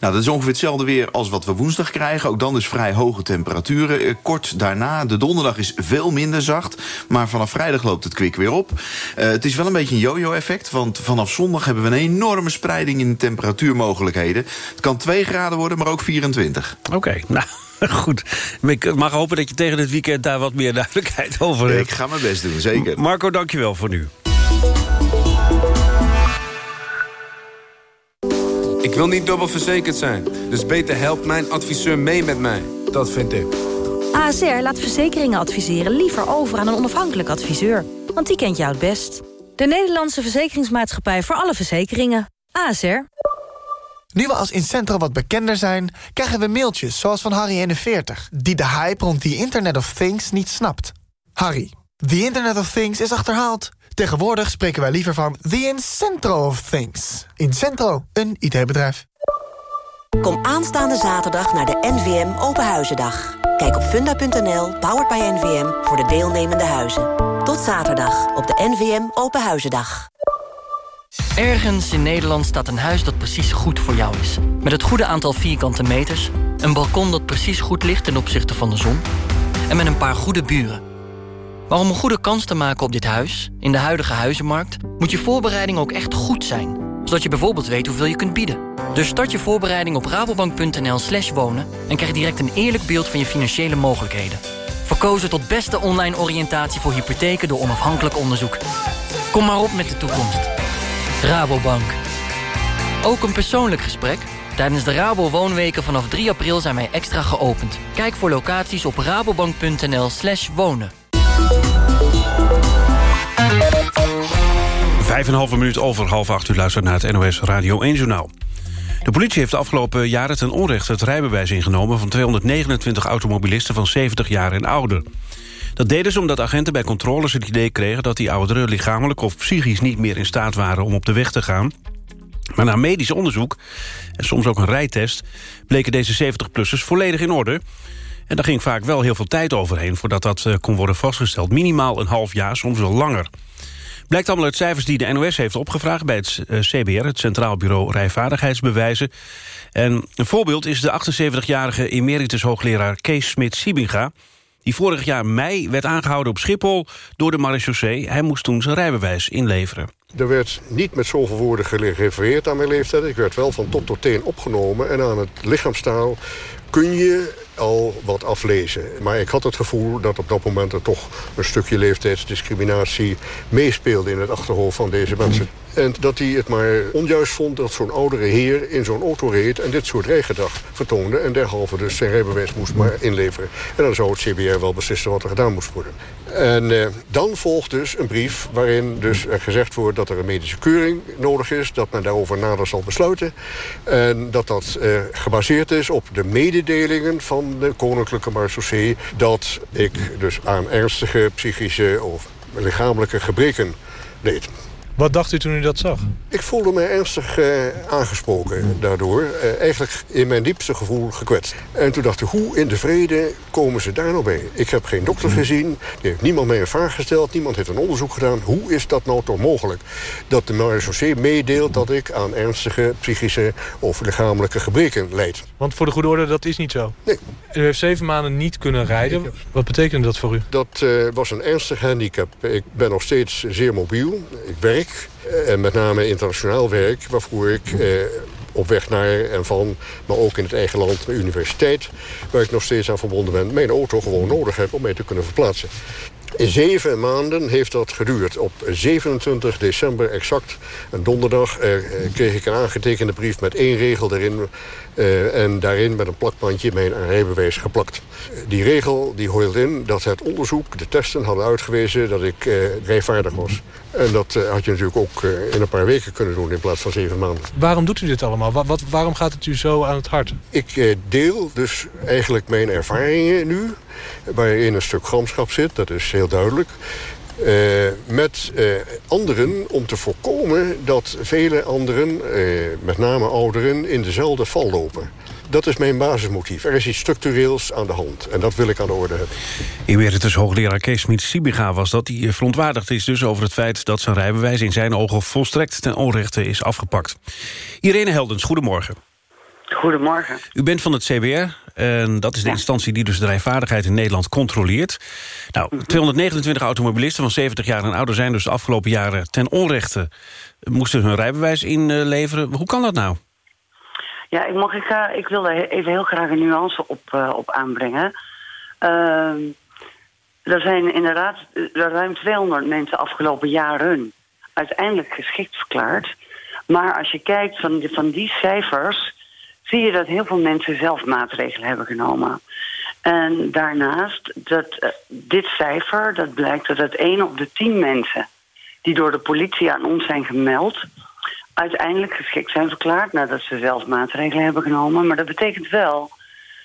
Nou, dat is ongeveer hetzelfde weer als wat we woensdag krijgen. Ook dan dus vrij hoge temperaturen. Kort daarna, de donderdag is veel minder zacht. Maar vanaf vrijdag loopt het kwik weer op. Uh, het is wel een beetje een yo-yo-effect. Want vanaf zondag hebben we een enorme spreiding in temperatuurmogelijkheden. Het kan 2 graden worden, maar ook 24. Oké, okay, nou... Goed, ik mag hopen dat je tegen dit weekend daar wat meer duidelijkheid over hebt. Ik ga mijn best doen, zeker. Marco, dankjewel voor nu. Wil niet dubbel verzekerd zijn, dus beter helpt mijn adviseur mee met mij. Dat vind ik. ASR laat verzekeringen adviseren liever over aan een onafhankelijk adviseur. Want die kent jou het best. De Nederlandse Verzekeringsmaatschappij voor alle verzekeringen. ASR. Nu we als Incentro wat bekender zijn, krijgen we mailtjes zoals van Harry41... die de hype rond die Internet of Things niet snapt. Harry, the Internet of Things is achterhaald. Tegenwoordig spreken wij liever van the incentro of things. Incentro, een IT-bedrijf. Kom aanstaande zaterdag naar de NVM Openhuizendag. Kijk op funda.nl, powered by NVM, voor de deelnemende huizen. Tot zaterdag op de NVM Openhuizendag. Ergens in Nederland staat een huis dat precies goed voor jou is. Met het goede aantal vierkante meters, een balkon dat precies goed ligt ten opzichte van de zon... en met een paar goede buren. Maar om een goede kans te maken op dit huis, in de huidige huizenmarkt... moet je voorbereiding ook echt goed zijn. Zodat je bijvoorbeeld weet hoeveel je kunt bieden. Dus start je voorbereiding op rabobank.nl slash wonen... en krijg direct een eerlijk beeld van je financiële mogelijkheden. Verkozen tot beste online oriëntatie voor hypotheken door onafhankelijk onderzoek. Kom maar op met de toekomst. Rabobank. Ook een persoonlijk gesprek? Tijdens de Rabo Woonweken vanaf 3 april zijn wij extra geopend. Kijk voor locaties op rabobank.nl slash wonen. Vijf en een halve minuut over half acht u luistert naar het NOS Radio 1 Journaal. De politie heeft de afgelopen jaren ten onrechte het rijbewijs ingenomen... van 229 automobilisten van 70 jaar en ouder. Dat deden ze omdat agenten bij controles het idee kregen... dat die ouderen lichamelijk of psychisch niet meer in staat waren om op de weg te gaan. Maar na medisch onderzoek, en soms ook een rijtest... bleken deze 70-plussers volledig in orde... En daar ging vaak wel heel veel tijd overheen voordat dat eh, kon worden vastgesteld. Minimaal een half jaar, soms wel langer. Blijkt allemaal uit cijfers die de NOS heeft opgevraagd... bij het eh, CBR, het Centraal Bureau Rijvaardigheidsbewijzen. En een voorbeeld is de 78-jarige emeritus hoogleraar Kees Smit-Siebinga... die vorig jaar mei werd aangehouden op Schiphol door de marechaussee. Hij moest toen zijn rijbewijs inleveren. Er werd niet met zoveel woorden gerefereerd aan mijn leeftijd. Ik werd wel van top tot teen opgenomen. En aan het lichaamstaal kun je al wat aflezen. Maar ik had het gevoel dat op dat moment er toch een stukje leeftijdsdiscriminatie meespeelde in het achterhoofd van deze mensen. En dat hij het maar onjuist vond dat zo'n oudere heer in zo'n auto reed... en dit soort rijgedrag vertoonde en derhalve dus zijn rijbewijs moest maar inleveren. En dan zou het CBR wel beslissen wat er gedaan moest worden. En eh, dan volgt dus een brief waarin dus gezegd wordt... dat er een medische keuring nodig is, dat men daarover nader zal besluiten. En dat dat eh, gebaseerd is op de mededelingen van de Koninklijke Marechaussee... dat ik dus aan ernstige psychische of lichamelijke gebreken leed. Wat dacht u toen u dat zag? Ik voelde me ernstig uh, aangesproken daardoor. Uh, eigenlijk in mijn diepste gevoel gekwetst. En toen dacht ik, hoe in de vrede komen ze daar nou bij? Ik heb geen dokter gezien. Er heeft niemand mij een vraag gesteld. Niemand heeft een onderzoek gedaan. Hoe is dat nou toch mogelijk? Dat de marechaussee meedeelt dat ik aan ernstige psychische of lichamelijke gebreken leid. Want voor de goede orde, dat is niet zo? Nee. U heeft zeven maanden niet kunnen rijden. Wat betekent dat voor u? Dat uh, was een ernstig handicap. Ik ben nog steeds zeer mobiel. Ik werk en met name internationaal werk, waarvoor ik eh, op weg naar en van, maar ook in het eigen land, mijn universiteit, waar ik nog steeds aan verbonden ben, mijn auto gewoon nodig heb om mee te kunnen verplaatsen. Zeven maanden heeft dat geduurd. Op 27 december exact, een donderdag, eh, kreeg ik een aangetekende brief met één regel erin. Eh, en daarin met een plakbandje mijn rijbewijs geplakt. Die regel die hield in dat het onderzoek, de testen hadden uitgewezen dat ik eh, rijvaardig was. En dat eh, had je natuurlijk ook eh, in een paar weken kunnen doen in plaats van zeven maanden. Waarom doet u dit allemaal? Wat, wat, waarom gaat het u zo aan het hart? Ik eh, deel dus eigenlijk mijn ervaringen nu, waarin een stuk gramschap zit, dat is heel duidelijk. Uh, met uh, anderen om te voorkomen dat vele anderen, uh, met name ouderen, in dezelfde val lopen. Dat is mijn basismotief. Er is iets structureels aan de hand. En dat wil ik aan de orde hebben. Emeritus hoogleraar Kees Smit-Sibiga was dat. Die verontwaardigd is dus over het feit dat zijn rijbewijs... in zijn ogen volstrekt ten onrechte is afgepakt. Irene Heldens, goedemorgen. Goedemorgen. U bent van het CBR. En dat is de ja. instantie die dus de rijvaardigheid in Nederland controleert. Nou, mm -hmm. 229 automobilisten van 70 jaar en ouder... zijn dus de afgelopen jaren ten onrechte... moesten hun rijbewijs inleveren. Hoe kan dat nou? Ja, ik, mag, ik, uh, ik wil daar even heel graag een nuance op, uh, op aanbrengen. Uh, er zijn inderdaad ruim 200 mensen afgelopen jaren uiteindelijk geschikt verklaard. Maar als je kijkt van, van die cijfers... zie je dat heel veel mensen zelf maatregelen hebben genomen. En daarnaast, dat, uh, dit cijfer, dat blijkt dat het 1 op de 10 mensen... die door de politie aan ons zijn gemeld uiteindelijk geschikt zijn verklaard nadat ze zelf maatregelen hebben genomen. Maar dat betekent wel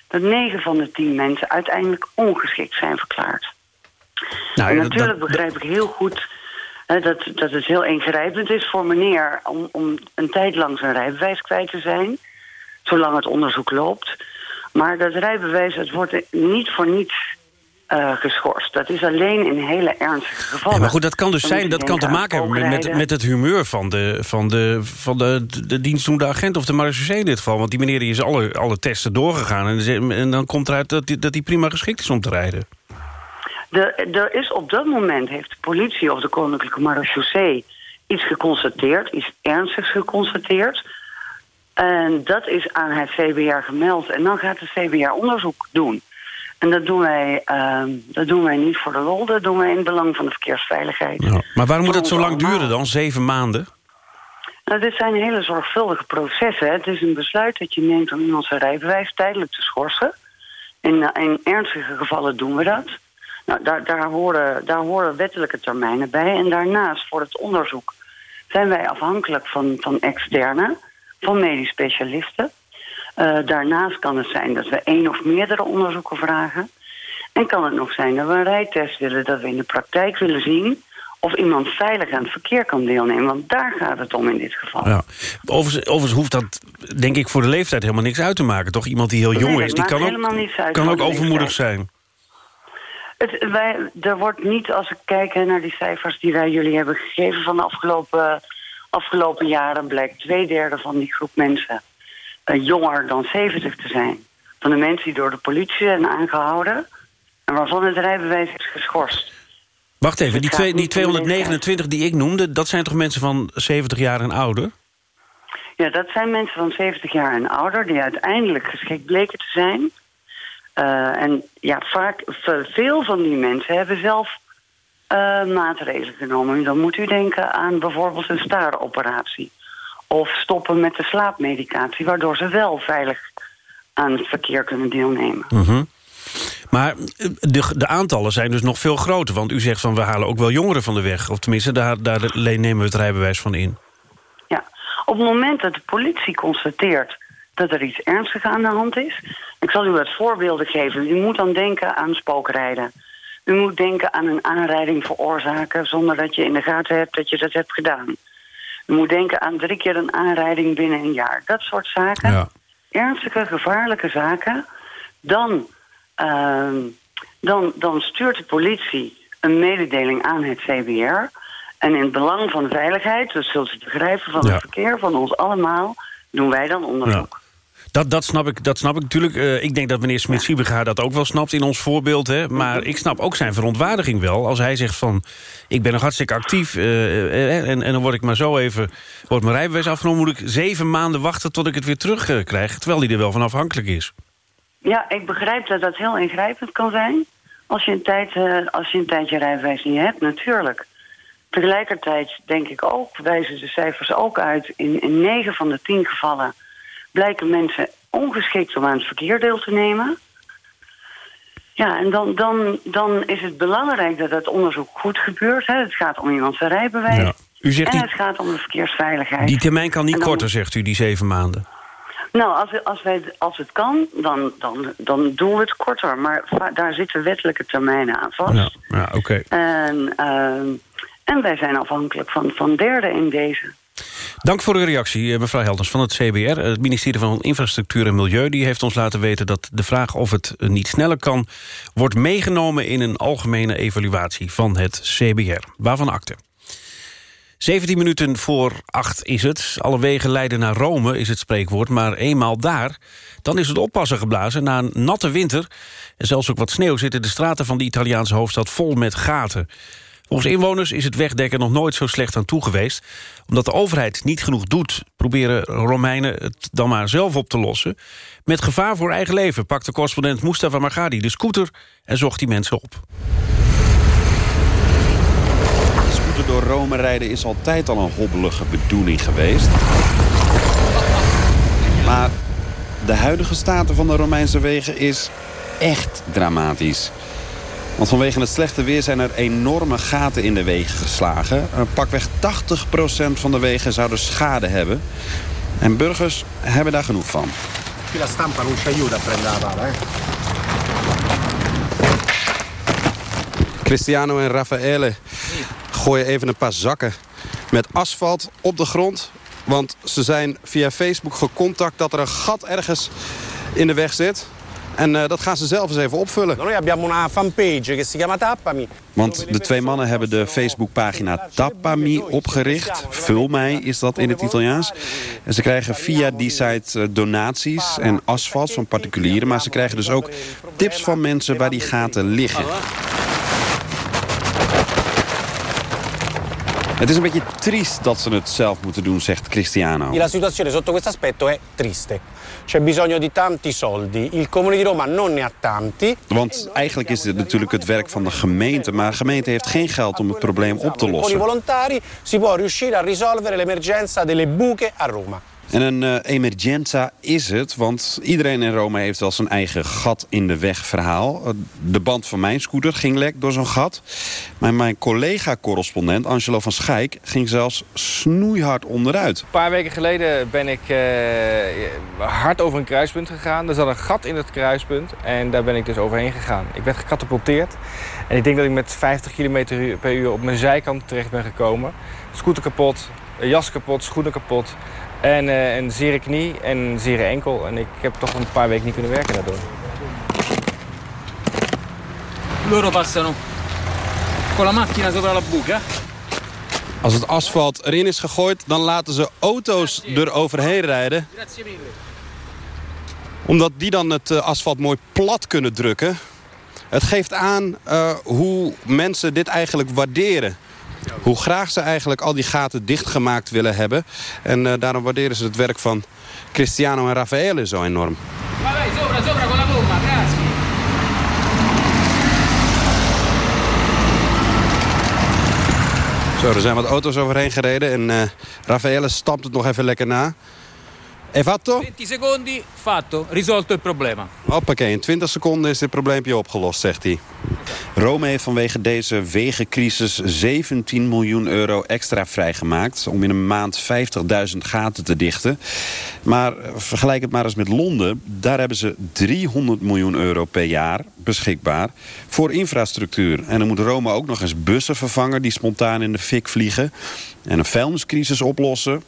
dat 9 van de 10 mensen uiteindelijk ongeschikt zijn verklaard. Nou, en natuurlijk dat, begrijp ik heel goed Hè, dat, dat het heel ingrijpend is voor meneer om, om een tijd lang zijn rijbewijs kwijt te zijn. Zolang het onderzoek loopt. Maar dat rijbewijs het wordt niet voor niets eh, geschorst. Dat is alleen in hele ernstige gevallen. Ja, maar goed, dat kan dus Dan zijn, dat kan te maken hebben met, met, het humeur van de, van de, van de, de dienstdoende agent of de marechaussee in dit geval. Want die meneer die is alle, alle testen doorgegaan en, dan komt eruit dat hij dat die prima geschikt is om te rijden. De, er is op dat moment heeft de politie of de Koninklijke Marechaussee iets geconstateerd, iets ernstigs geconstateerd. En dat is aan het CBR gemeld. En dan gaat het CBR onderzoek doen. En dat doen wij, ehm, dat doen wij niet voor de lol, dat doen wij in het belang van de verkeersveiligheid. Ja. Maar waarom moet dat zo lang duren dan? Zeven maanden? Nou, dit zijn hele zorgvuldige processen. Het is een besluit dat je neemt om iemand zijn rijbewijs tijdelijk te schorsen. In, eh, in ernstige gevallen doen we dat. Nou, daar, daar, horen, daar horen wettelijke termijnen bij. En daarnaast, voor het onderzoek, zijn wij afhankelijk van, van externe, van medisch specialisten. Eh, daarnaast kan het zijn dat we één of meerdere onderzoeken vragen. En kan het nog zijn dat we een rijtest willen, dat we in de praktijk willen zien of iemand veilig aan het verkeer kan deelnemen. Want daar gaat het om in dit geval. Ja. Overigens, overigens hoeft dat, denk ik, voor de leeftijd helemaal niks uit te maken. Toch iemand die heel Nee, jong is, die kan ook, kan ook overmoedig zijn. Het, wij, er wordt niet, als ik kijk hè, naar die cijfers die wij jullie hebben gegeven van de afgelopen, afgelopen jaren, blijkt twee derde van die groep mensen jonger dan 70 te zijn. Van de mensen die door de politie zijn aangehouden en waarvan het rijbewijs is geschorst. Wacht even, die, twee, die niet om 229 die ik noemde... dat zijn toch mensen van 70 jaar en ouder? Ja, dat zijn mensen van 70 jaar en ouder die uiteindelijk geschikt bleken te zijn. Eh, en ja, vaak, ve- veel van die mensen hebben zelf eh, maatregelen genomen. Dan moet u denken aan bijvoorbeeld een staaroperatie. Of stoppen met de slaapmedicatie, waardoor ze wel veilig aan het verkeer kunnen deelnemen. Mhm. Maar eh, de, de aantallen zijn dus nog veel groter. Want u zegt van we halen ook wel jongeren van de weg. Of tenminste, daar, daar nemen we het rijbewijs van in. Ja, op het moment dat de politie constateert dat er iets ernstigs aan de hand is. Ik zal u wat voorbeelden geven. U moet dan denken aan spookrijden. U moet denken aan een aanrijding veroorzaken zonder dat je in de gaten hebt dat je dat hebt gedaan. U moet denken aan drie keer een aanrijding binnen een jaar. Dat soort zaken. Ja. Ernstige, gevaarlijke zaken. Dan, ehm, dan, dan stuurt de politie een mededeling aan het CBR. En in het belang van de veiligheid, dus zult u begrijpen van Ja. het verkeer van ons allemaal, doen wij dan onderzoek. Dat, dat, snap ik, dat snap ik natuurlijk. Eh, ik denk dat meneer Smit-Sieberga dat ook wel snapt in ons voorbeeld. Hè? Maar ik snap ook zijn verontwaardiging wel. Als hij zegt van, ik ben nog hartstikke actief... eh, eh, en, en dan word ik maar zo even... wordt mijn rijbewijs afgenomen... moet ik zeven maanden wachten tot ik het weer terug krijg... terwijl hij er wel van afhankelijk is. Ja, ik begrijp dat dat heel ingrijpend kan zijn. Als je een, tijd, eh, als je een tijd je rijbewijs niet hebt, natuurlijk. Tegelijkertijd denk ik ook, wijzen de cijfers ook uit... in, in 9 van de 10 gevallen blijken mensen ongeschikt om aan het verkeer deel te nemen. Ja, en dan, dan, dan is het belangrijk dat het onderzoek goed gebeurt. Hè. Het gaat om iemands rijbewijs. Ja. U zegt en die- het gaat om de verkeersveiligheid. Die termijn kan niet dan- korter, zegt u, die zeven maanden. Nou, als, als, wij, als het kan, dan, dan, dan doen we het korter. Maar daar zitten wettelijke termijnen aan vast. Ja, ja oké. En, ehm, en wij zijn afhankelijk van, van derden in deze. Dank voor uw reactie, eh, mevrouw Helders van het CBR. Het ministerie van Infrastructuur en Milieu die heeft ons laten weten... dat de vraag of het eh, niet sneller kan... wordt meegenomen in een algemene evaluatie van het CBR. Waarvan akte. 17 minuten voor 8 is het. Alle wegen leiden naar Rome, is het spreekwoord. Maar eenmaal daar, dan is het oppassen geblazen. Na een natte winter en zelfs ook wat sneeuw... zitten de straten van de Italiaanse hoofdstad vol met gaten. Volgens inwoners is het wegdekken nog nooit zo slecht aan toe geweest. Omdat de overheid niet genoeg doet... proberen Romeinen het dan maar zelf op te lossen. Met gevaar voor eigen leven pakte correspondent Mustafa Margadi de scooter... en zocht die mensen op. Scooter door Rome rijden is altijd al een hobbelige bedoeling geweest. Maar de huidige staten van de Romeinse wegen is echt dramatisch. Want vanwege het slechte weer zijn er enorme gaten in de wegen geslagen. Eh, Pakweg 80% van de wegen zouden schade hebben. En burgers hebben daar genoeg van. La stampa non ci aiuta a prendere la pala, eh. Cristiano en Raffaele gooien even een paar zakken met asfalt op de grond. Want ze zijn via Facebook gecontact dat er een gat ergens in de weg zit. En uh, dat gaan ze zelf eens even opvullen. Noi abbiamo una fanpage che si chiama Tappami. Want de twee mannen hebben de Facebookpagina Tappami opgericht. Vul mij is dat in het Italiaans. En ze krijgen via die site uh, donaties en asfalt van particulieren. Maar ze krijgen dus ook tips van mensen waar die gaten liggen. Het is een beetje triest dat ze het zelf moeten doen, zegt Cristiano. La situazione sotto questo aspetto è triste. C'è bisogno di tanti soldi. Il Comune di Roma non ne ha tanti. Want eigenlijk is dit natuurlijk het werk van de gemeente. Maar de gemeente heeft geen geld om het probleem op te Con i lossen. volontari si può riuscire a risolvere l'emergenza delle buche a Roma. En een eh, emergenza is het, want iedereen in Rome heeft wel zijn eigen gat in de weg verhaal. Eh, De band van mijn scooter ging lek door zo'n gat. Maar mijn collega-correspondent Angelo van Schijk ging zelfs snoeihard onderuit. Een paar weken geleden ben ik eh, hard over een kruispunt gegaan. Er zat een gat in het kruispunt en daar ben ik dus overheen gegaan. Ik werd gecatapulteerd en ik denk dat ik met 50 km per uur op mijn zijkant terecht ben gekomen. Scooter kapot, jas kapot, schoenen kapot en eh, een zere knie en een zere enkel. En ik heb toch een paar weken niet kunnen werken daardoor. Loro passano con la macchina sopra la buca. Als het asfalt erin is gegooid, dan laten ze auto's er overheen rijden. Omdat die dan het eh, asfalt mooi plat kunnen drukken. Het geeft aan eh, hoe mensen dit eigenlijk waarderen. Hoe graag ze eigenlijk al die gaten dichtgemaakt willen hebben. En eh, daarom waarderen ze het werk van Cristiano en Raffaele zo enorm. Zo, er zijn wat auto's overheen gereden en eh Raffaele stampt het nog even lekker na. E fatto? 20 secondi, fatto, risolto il problema. Hoppakee, in 20 seconden is dit probleempje opgelost, zegt hij. Rome heeft vanwege deze wegencrisis 17 miljoen euro extra vrijgemaakt... om in een maand 50.000 gaten te dichten. Maar vergelijk het maar eens met Londen. Daar hebben ze 300 miljoen euro per jaar beschikbaar voor infrastructuur. En dan moet Rome ook nog eens bussen vervangen die spontaan in de fik vliegen... en een vuilniscrisis oplossen...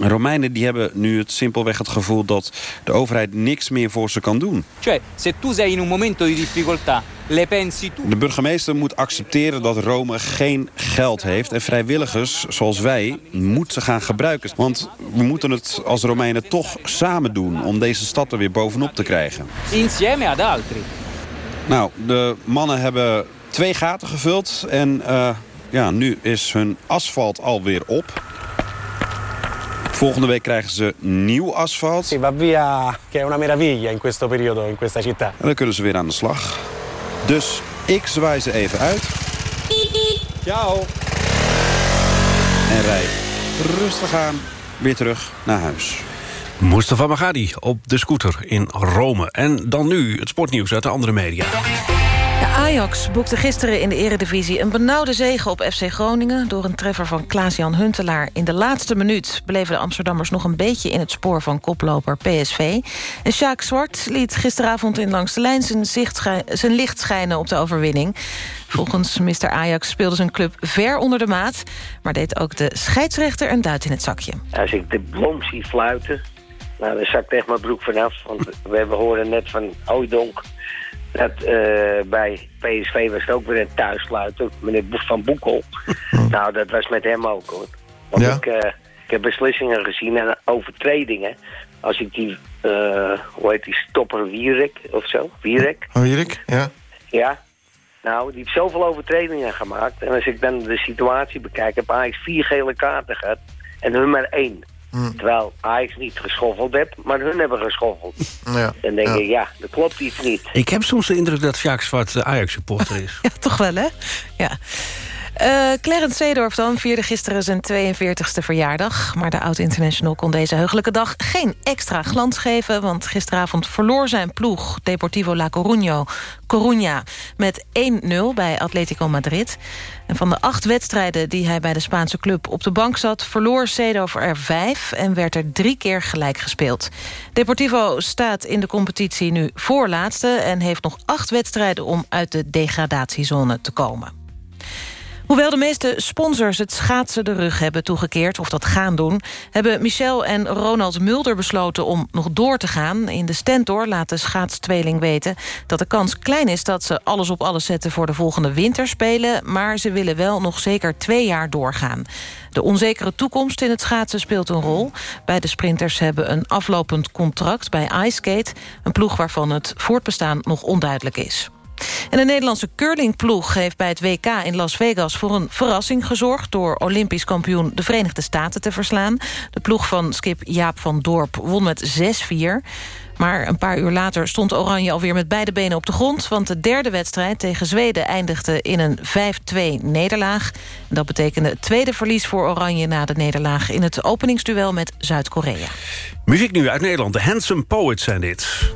Romeinen die hebben nu het simpelweg het gevoel dat de overheid niks meer voor ze kan doen. Cioè, se tu sei in un momento di difficoltà, le pensi tu. De burgemeester moet accepteren dat Rome geen geld heeft. En vrijwilligers, zoals wij, moeten gaan gebruiken. Want we moeten het als Romeinen toch samen doen... om deze stad er weer bovenop te krijgen. Insieme ad altri. Nou, de mannen hebben twee gaten gevuld. En eh, ja, nu is hun asfalt alweer op. Volgende week krijgen ze nieuw asfalt. Si va via che è una meraviglia in questo periodo in questa città. En dan kunnen ze weer aan de slag. Dus ik zwaai ze even uit. Ciao. En rij rustig aan weer terug naar huis. Mustafa Magadi op de scooter in Rome. En dan nu het sportnieuws uit de andere media. Ajax boekte gisteren in de eredivisie een benauwde zege op FC Groningen... door een treffer van Klaas-Jan Huntelaar. In de laatste minuut bleven de Amsterdammers nog een beetje... in het spoor van koploper PSV. En Sjaak Zwart liet gisteravond in langs de lijn... zijn, zijn licht schijnen op de overwinning. Volgens Mr. Ajax speelde zijn club ver onder de maat... maar deed ook de scheidsrechter een duit in het zakje. Als ik de blom zie fluiten, nou, dan zakt echt mijn broek vanaf. Want we horen net van Oudonk dat eh, bij PSV was het ook weer een thuisfluiten. Meneer Van Boekel. nou, dat was met hem ook hoor. Want Ja? ik, eh, ik heb beslissingen gezien en overtredingen. Als ik die, eh, hoe heet die, stopper Wierek of zo? Wierek? Oh, Erik? Ja. Ja. Nou, die heeft zoveel overtredingen gemaakt. En als ik dan de situatie bekijk, heb Ajax vier gele kaarten gehad. En hun maar één. Terwijl Ajax niet geschoffeld heeft, maar hun hebben geschoffeld. Ja. Dan denk Ja. ik, ja, dat klopt iets niet. Ik heb soms de indruk dat Sjaak Zwart Ajax-supporter is. Ja, toch wel, hè? Ja. Eh Clarence Seedorf dan vierde gisteren zijn 42e verjaardag. Maar de oud-international kon deze heugelijke dag geen extra glans geven... want gisteravond verloor zijn ploeg Deportivo La Coruña, Coruña met 1-0 bij Atletico Madrid. En van de acht wedstrijden die hij bij de Spaanse club op de bank zat... verloor Seedorf er vijf en werd er drie keer gelijk gespeeld. Deportivo staat in de competitie nu voorlaatste... en heeft nog acht wedstrijden om uit de degradatiezone te komen. Hoewel de meeste sponsors het schaatsen de rug hebben toegekeerd... of dat gaan doen, hebben Michel en Ronald Mulder besloten om nog door te gaan. In de Stentor laat de schaatstweeling weten dat de kans klein is... dat ze alles op alles zetten voor de volgende winterspelen... maar ze willen wel nog zeker twee jaar doorgaan. De onzekere toekomst in het schaatsen speelt een rol. Beide sprinters hebben een aflopend contract bij iSkate... een ploeg waarvan het voortbestaan nog onduidelijk is. En de Nederlandse curlingploeg heeft bij het WK in Las Vegas... voor een verrassing gezorgd door Olympisch kampioen de Verenigde Staten te verslaan. De ploeg van skip Jaap van Dorp won met 6-4. Maar een paar uur later stond Oranje alweer met beide benen op de grond... want de derde wedstrijd tegen Zweden eindigde in een 5-2 nederlaag. Dat betekende het tweede verlies voor Oranje na de nederlaag... in het openingsduel met Zuid-Korea. Muziek nu uit Nederland. De Handsome Poets zijn dit.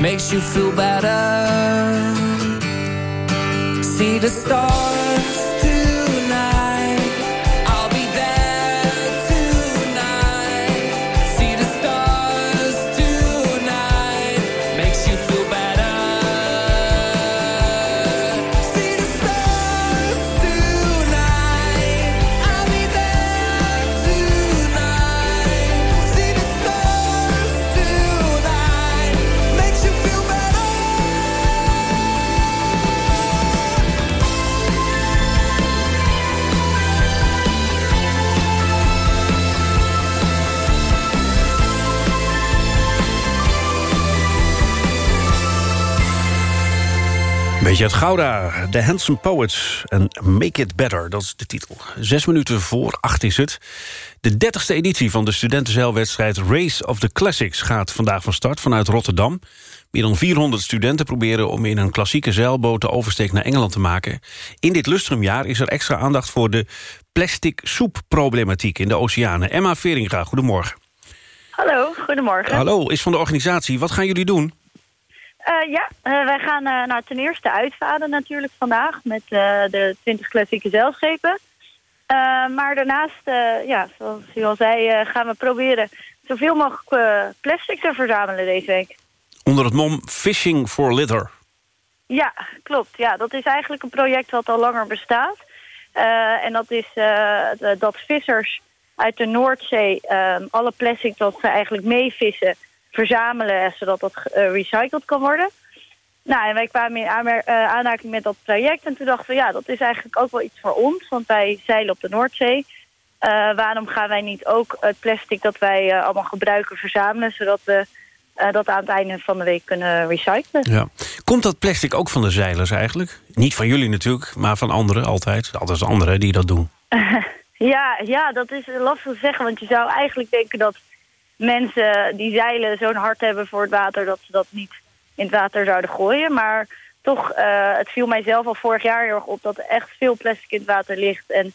makes you feel better. See the stars. Beetje uit Gouda, The Handsome Poets en Make It Better, dat is de titel. Zes minuten voor acht is het. De dertigste editie van de studentenzeilwedstrijd Race of the Classics... gaat vandaag van start vanuit Rotterdam. Meer dan 400 studenten proberen om in een klassieke zeilboot... de oversteek naar Engeland te maken. In dit lustrumjaar is er extra aandacht voor de plastic soepproblematiek in de oceanen. Emma Veringa, goedemorgen. Hallo, goedemorgen. Hallo, is van de organisatie. Wat gaan jullie doen? Uh, ja, uh, wij gaan uh, nou, ten eerste uitvaden natuurlijk vandaag met de 20 klassieke zeilschepen. maar daarnaast, ja, zoals u al zei, gaan we proberen zoveel mogelijk plastic te verzamelen deze week. Onder het mom Fishing for Litter. Ja, klopt. Ja, dat is eigenlijk een project wat al langer bestaat. Eh, en dat is eh, dat vissers uit de Noordzee eh, alle plastic dat ze eigenlijk meevissen verzamelen, zodat dat eh, recycled kan worden. Nou, en wij kwamen in eh, aanraking met dat traject. En toen dachten we, ja, dat is eigenlijk ook wel iets voor ons. Want wij zeilen op de Noordzee. Eh, waarom gaan wij niet ook het plastic dat wij eh, allemaal gebruiken verzamelen... zodat we eh, dat aan het einde van de week kunnen recyclen? Ja. Komt dat plastic ook van de zeilers eigenlijk? Niet van jullie natuurlijk, maar van anderen altijd. Altijd anderen die dat doen. Ja, ja, dat is lastig te zeggen. Want je zou eigenlijk denken dat mensen die zeilen zo'n hart hebben voor het water... dat ze dat niet in het water zouden gooien. Maar toch, eh, het viel mij zelf al vorig jaar heel erg op... dat er echt veel plastic in het water ligt. En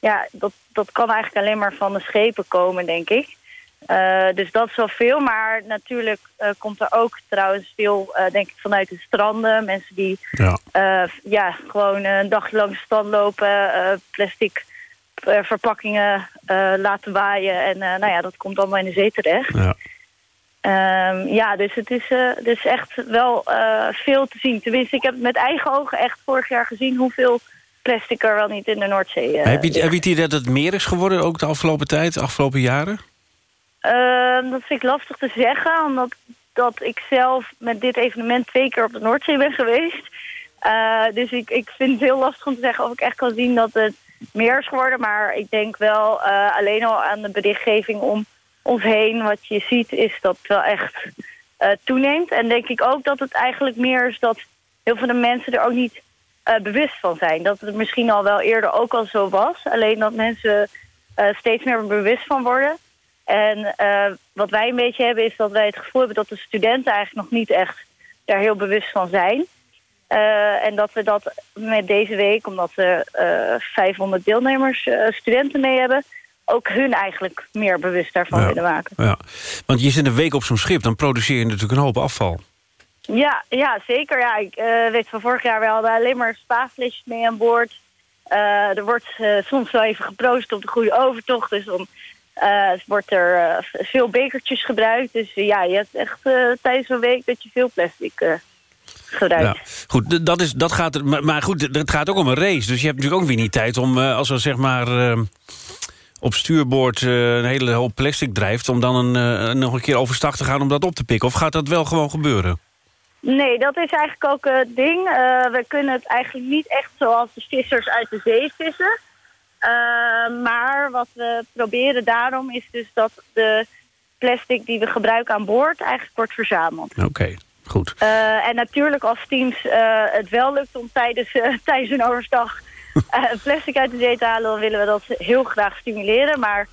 ja, dat, dat kan eigenlijk alleen maar van de schepen komen, denk ik. Eh, dus dat is wel veel. Maar natuurlijk eh, komt er ook trouwens veel, denk ik, vanuit de stranden. Mensen die Ja. ja, gewoon een dag langs de stand lopen, plastic verpakkingen eh, laten waaien. En eh, nou ja, dat komt allemaal in de zee terecht. Ja. Ehm, ja, dus het is, eh, is echt wel eh, veel te zien. Tenminste, ik heb met eigen ogen echt vorig jaar gezien hoeveel plastic er wel niet in de Noordzee eh, heb, je, heb je het idee dat het meer is geworden ook de afgelopen tijd, de afgelopen jaren? Ehm, dat vind ik lastig te zeggen, omdat dat ik zelf met dit evenement twee keer op de Noordzee ben geweest. Eh, dus ik, ik vind het heel lastig om te zeggen of ik echt kan zien dat het meer is geworden. Maar ik denk wel eh, alleen al aan de berichtgeving om ons heen. Wat je ziet is dat wel echt eh, toeneemt. En denk ik ook dat het eigenlijk meer is dat heel veel de mensen er ook niet eh, bewust van zijn. Dat het misschien al wel eerder ook al zo was. Alleen dat mensen steeds meer bewust van worden. En wat wij een beetje hebben is dat wij het gevoel hebben dat de studenten eigenlijk nog niet echt daar heel bewust van zijn. Eh, en dat we dat met deze week, omdat we eh 500 deelnemers, eh, studenten mee hebben, ook hun eigenlijk meer bewust daarvan Ja. willen maken. Ja. Want je zit een week op zo'n schip, dan produceer je natuurlijk een hoop afval. Ja, ja zeker. Ja, ik eh, weet van vorig jaar, we hadden alleen maar spaaflesjes mee aan boord. Eh, er wordt eh, soms wel even geproost op de goede overtocht. Dus dan eh, wordt er eh, veel bekertjes gebruikt. Dus eh, ja, je hebt echt eh, tijdens een week dat je veel plastic eh, gebruikt. Ja. Goed, dat, is, dat gaat er, maar, maar goed, het gaat ook om een race. Dus je hebt natuurlijk ook weer niet tijd om, eh, als er zeg maar eh, op stuurboord eh, een hele hoop plastic drijft... om dan een, eh, nog een keer overstag te gaan om dat op te pikken. Of gaat dat wel gewoon gebeuren? Nee, dat is eigenlijk ook het ding. We kunnen het eigenlijk niet echt zoals de vissers uit de zee vissen. Maar wat we proberen daarom is dus dat de plastic die we gebruiken aan boord eigenlijk wordt verzameld. Oké, goed. Eh, en natuurlijk als teams eh, het wel lukt om tijdens, eh, tijdens een overstag plastic uit de zee te halen, dan willen we dat heel graag stimuleren. Maar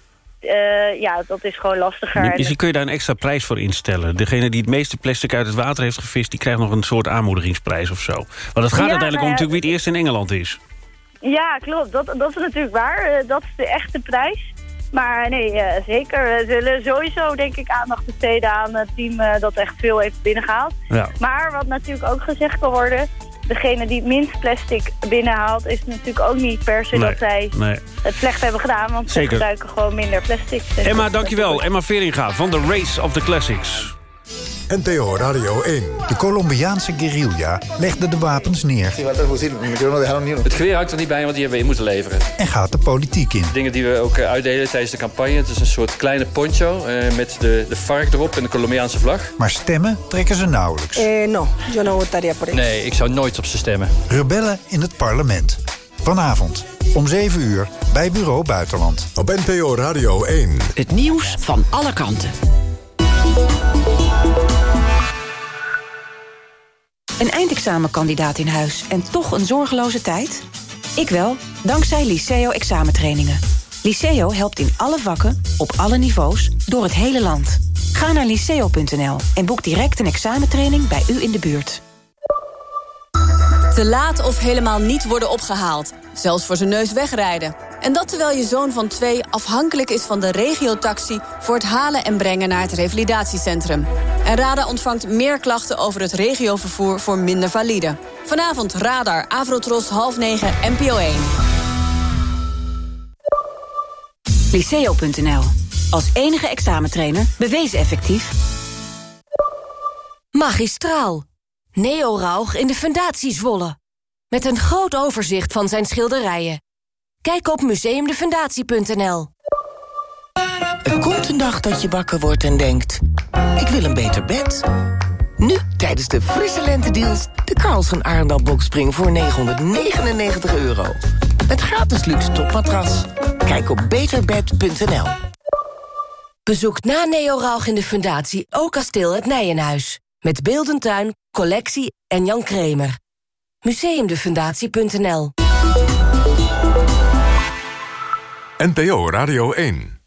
ja, dat is gewoon lastiger. En Misschien kun je daar een extra prijs voor instellen. Degene die het meeste plastic uit het water heeft gevist... die krijgt nog een soort aanmoedigingsprijs of zo. Want het gaat Ja, uiteindelijk nou om ja, natuurlijk wie het eerst in Engeland is. Ja, klopt. Dat, dat is natuurlijk waar. Dat is de echte prijs. Maar nee, eh, zeker. We zullen sowieso, denk ik, aandacht besteden aan het team eh, dat echt veel heeft binnengehaald. Ja. Maar wat natuurlijk ook gezegd kan worden... degene die het minst plastic binnenhaalt... is natuurlijk ook niet per se Nee, dat zij nee. het slecht hebben gedaan. Want Zeker. ze gebruiken gewoon minder plastic. Dus Emma, dankjewel. Emma Veringa van de Race of the Classics. NTO Radio 1. De Colombiaanse guerrilla legde de wapens neer Het geweer hangt er niet bij, want die hebben we in moeten leveren. en gaat de politiek in. Dingen die we ook eh, uitdelen tijdens de campagne. Het is een soort kleine poncho eh, met de, de vark erop en de Colombiaanse vlag. Maar stemmen trekken ze nauwelijks. Eh, no, yo no votaría por Nee, ik zou nooit op ze stemmen. Rebellen in het parlement. Vanavond om 7 uur bij Bureau Buitenland. Op NPO Radio 1. Het nieuws van alle kanten. Een eindexamenkandidaat in huis en toch een zorgeloze tijd? Ik wel, dankzij Liceo examentrainingen. Liceo helpt in alle vakken, op alle niveaus, door het hele land. Ga naar liceo.nl en boek direct een examentraining bij u in de buurt. Te laat of helemaal niet worden opgehaald. Zelfs voor zijn neus wegrijden. En dat terwijl je zoon van twee afhankelijk is van de regiotaxi... voor het halen en brengen naar het revalidatiecentrum. En RADA ontvangt meer klachten over het regiovervoer voor minder valide. Vanavond Radar, Avrotros, half negen, NPO 1. Liceo.nl. Als enige examentrainer bewezen effectief. Magistraal. Neo Rauch in de Fundatie Zwolle. Met een groot overzicht van zijn schilderijen. Kijk op museumdefundatie.nl. Er komt een dag dat je wakker wordt en denkt... ik wil een beter bed. Nu, tijdens de frisse lentedeals... de Carlsen Arendal Boxspring voor 999 euro. Met gratis luxe topmatras. Kijk op beterbed.nl. Bezoek na Neoralg in de Fundatie ook kasteel het Nijenhuis. Met Beeldentuin, collectie en Jan Kremer. Museumdefundatie.nl NPO Radio 1